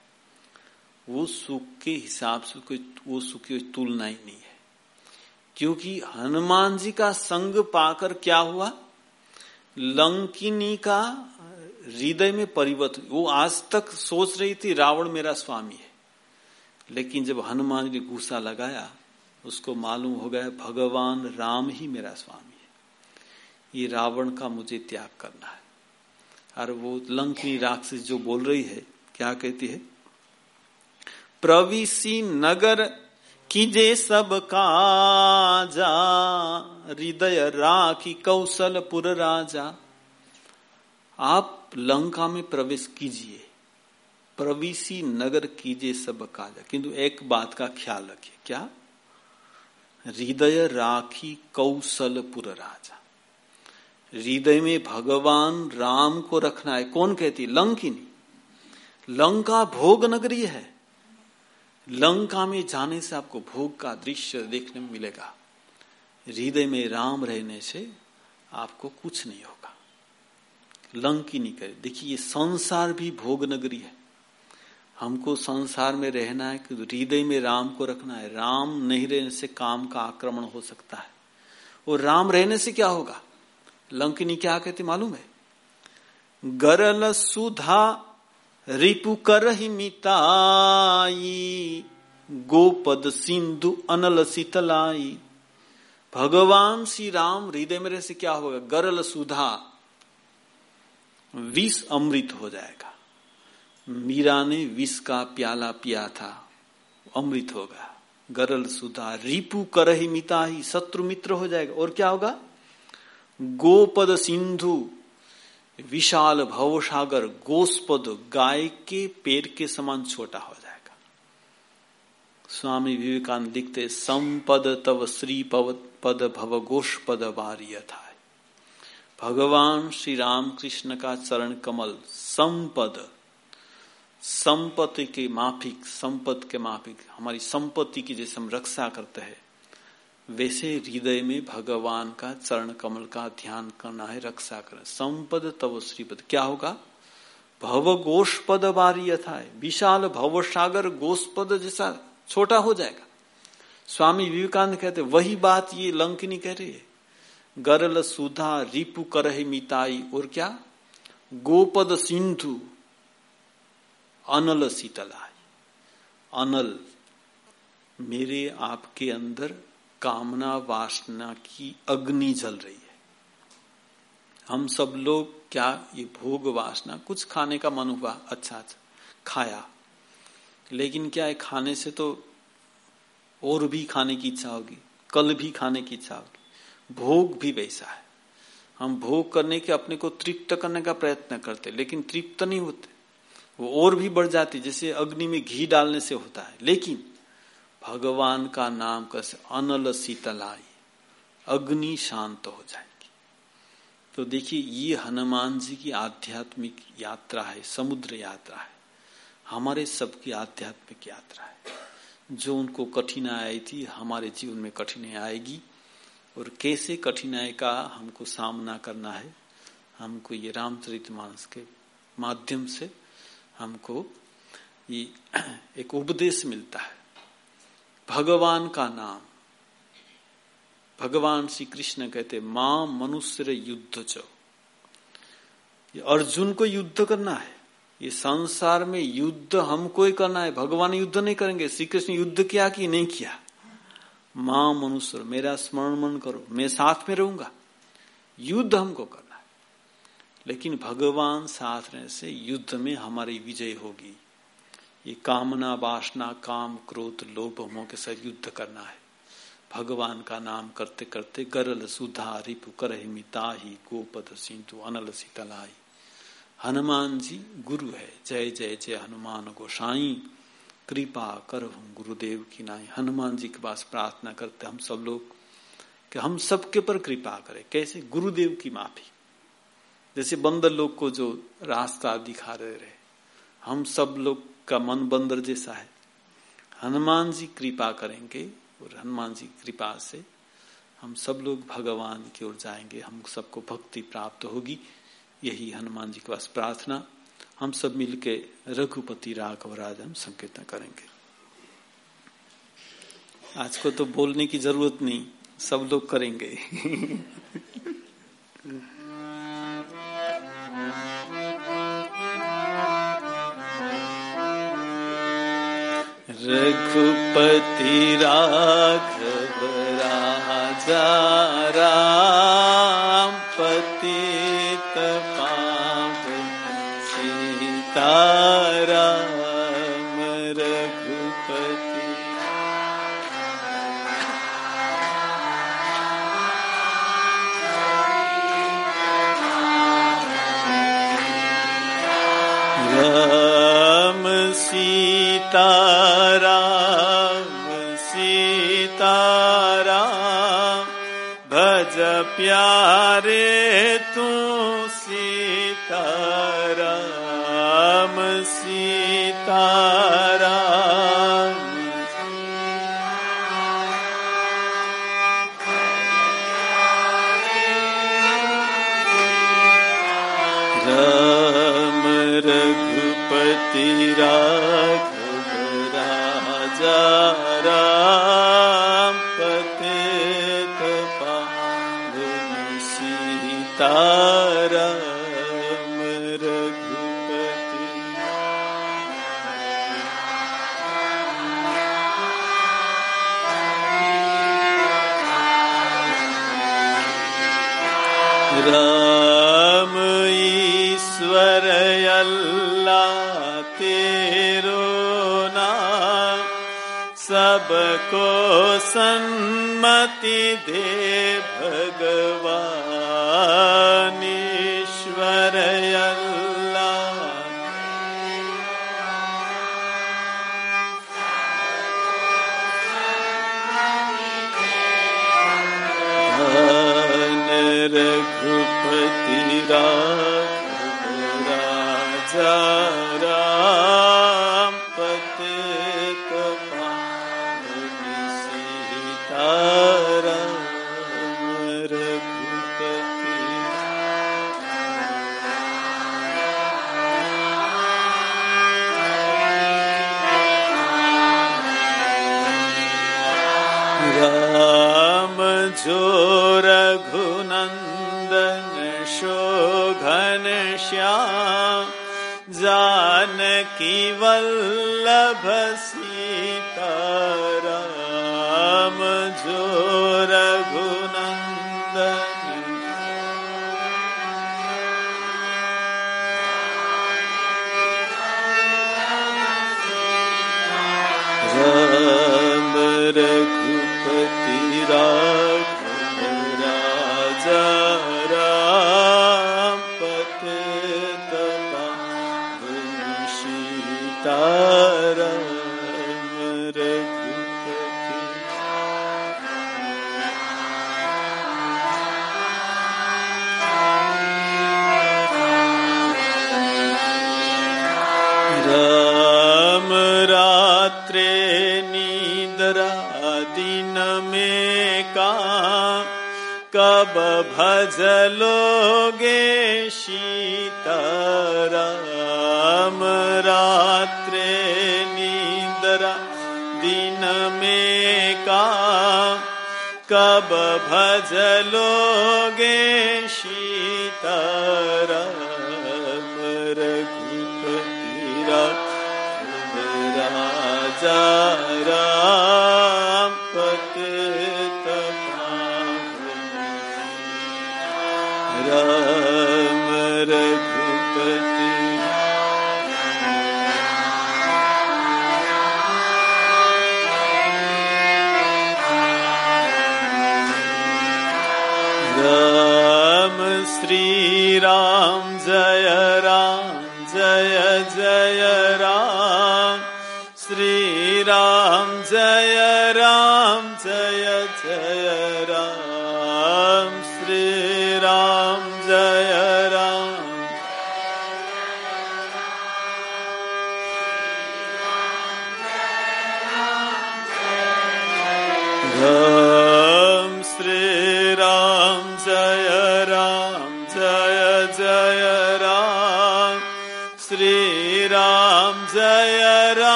वो सुख के हिसाब से कोई, वो सुख की तुलना ही नहीं है। क्योंकि हनुमान जी का संग पाकर क्या हुआ? लंकिनी का हृदय में परिवर्तन वो आज तक सोच रही थी, रावण मेरा स्वामी है। लेकिन जब हनुमान जी ने गुस्सा लगाया उसको मालूम हो गया, भगवान राम ही मेरा स्वामी है। ये रावण का मुझे त्याग करना है। और वो लंकिनी राक्षस जो बोल रही है, क्या कहती है? प्रविशी नगर कीजे सब काजा हृदय राखी कौशलपुर राजा। आप लंका में प्रवेश कीजिए। प्रवेशी नगर कीजिए सब काजा किंतु एक बात का ख्याल रखिए, क्या? हृदय राखी कौशलपुर राजा। हृदय में भगवान राम को रखना है। कौन कहती? लंकिनी। लंका भोग नगरी है। लंका में जाने से आपको भोग का दृश्य देखने में मिलेगा। हृदय में राम रहने से आपको कुछ नहीं होगा। लंकी नहीं करे देखिए, ये संसार भी भोग नगरी है। हमको संसार में रहना है, कि हृदय में राम को रखना है। राम नहीं रहने से काम का आक्रमण हो सकता है। और राम रहने से क्या होगा? लंकिनी क्या कहती मालूम है? गरल सुधा रिपु कर ही मिताई, गोपद सिंधु अनल शीतलाई भगवान श्री राम हृदय में रहने से क्या होगा? गरल सुधा विष अमृत हो जाएगा। मीरा ने विष का प्याला पिया था, अमृत होगा। गरल सुधा, रिपु कर ही मिता ही शत्रु मित्र हो जाएगा। और क्या होगा? गोपद सिंधु, विशाल भवसागर, गोस्पद गाय के पेड़ के समान छोटा हो जाएगा। स्वामी विवेकानंद लिखते, संपद तव श्री पद भव गोष्पद बारी था भगवान श्री राम कृष्ण का चरण कमल, संपद। संपत्ति के माफिक, संपत्ति के माफिक, हमारी संपत्ति की जैसे हम रक्षा करते हैं, वैसे हृदय में भगवान का चरण कमल का ध्यान करना है, रक्षा करना संपद तव श्रीपद। क्या होगा? भव गोष्पद बारी यथा विशाल भव सागर गोष्पद जैसा छोटा हो जाएगा। स्वामी विवेकानंद कहते, वही बात ये लंकिनी कह रही है। गरल सुधा रिपु कर मिताई और क्या? गोपद सिंधु अनल शीतलाई अनल, मेरे आपके अंदर कामना वासना की अग्नि जल रही है। हम सब लोग क्या ये भोग वासना, कुछ खाने का मन हुआ अच्छा अच्छा खाया। लेकिन क्या है खाने से तो और भी खाने की इच्छा होगी, कल भी खाने की इच्छा होगी। भोग भी वैसा है। हम भोग करने के अपने को तृप्त करने का प्रयत्न करते, लेकिन तृप्त नहीं होते। वो और भी बढ़ जाती जैसे अग्नि में घी डालने से होता है। लेकिन भगवान का नाम कैसे अनल शीतलाई अग्नि शांत हो जाएगी। तो देखिए, ये हनुमान जी की आध्यात्मिक यात्रा है, समुद्र यात्रा है। हमारे सबकी आध्यात्मिक यात्रा है। जो उनको कठिनाई आई थी, हमारे जीवन में कठिनाई आएगी। और कैसे कठिनाई का हमको सामना करना है, हमको ये रामचरित मानस के माध्यम से हमको ये एक उपदेश मिलता है। भगवान का नाम। भगवान श्री कृष्ण कहते, माँ मनुष्य युद्ध चो। ये अर्जुन को युद्ध करना है। ये संसार में युद्ध हमको ही करना है। भगवान युद्ध नहीं करेंगे। श्री कृष्ण युद्ध किया कि नहीं किया? माँ मनुष्य, मेरा स्मरण मन करो। मैं साथ में रहूँगा। युद्ध हमको करना लेकिन भगवान साथ रहने से युद्ध में हमारी विजय होगी। ये कामना, वासना, काम, क्रोध, लोभ मोह के साथ युद्ध करना है। भगवान का नाम करते करते गरल, सुधा, रिपु कर ही गोपद, सिंधु, अनल शीतलाई हनुमान जी गुरु है। जय जय जय, हनुमान गोसाई। कृपा कर गुरुदेव की नाई। हनुमान जी के पास प्रार्थना करते हम सब लोग कि हम सबके पर कृपा करें। कैसे? गुरुदेव की माफ़ी। जैसे बंदर लोग को जो रास्ता दिखा रहे रहे। हम सब लोग का मन बंदर जैसा है। हनुमान जी कृपा करेंगे और हनुमान जी कृपा से हम सब लोग भगवान की ओर जाएँगे। हम सबको भक्ति प्राप्त होगी। यही हनुमान जी के पास प्रार्थना। हम सब मिलके रघुपति राघव राज हम संकीर्तन करेंगे। आज को तो बोलने की ज़रूरत नहीं। सब लोग करेंगे। रघुपति राघव राजा राम सीता प्यारे तू सीताराम सीताराम सन्मति दे भगवान ईश्वर रघुपति राघव जो श्याम जानकी वल्लभ सीताराम भजलोगे सीताराम रात्रे निद्रा दिन में का कब भजलोगे सीताराम रघुपति राजा राम। जय जय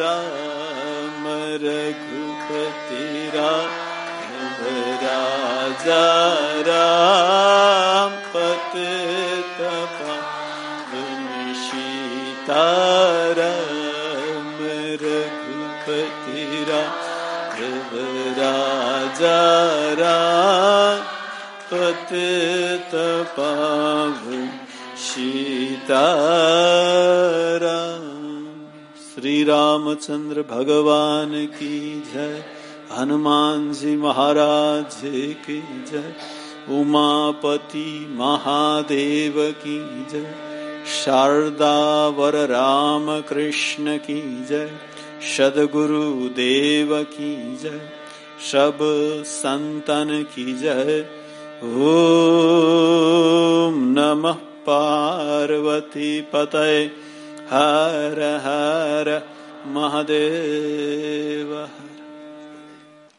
राम रघुपति राम राजा राम पतित सीता राम रघुपति राम राजा राम पतित पावन सीताराम श्री रामचंद्र भगवान की जय, हनुमान जी महाराज की जय, उमापति महादेव की जय शारदा वर राम कृष्ण की जय, सदगुरु देव की जय, सब संतन की जय। ॐ नमः पार्वती पतये। हर हर महादेव।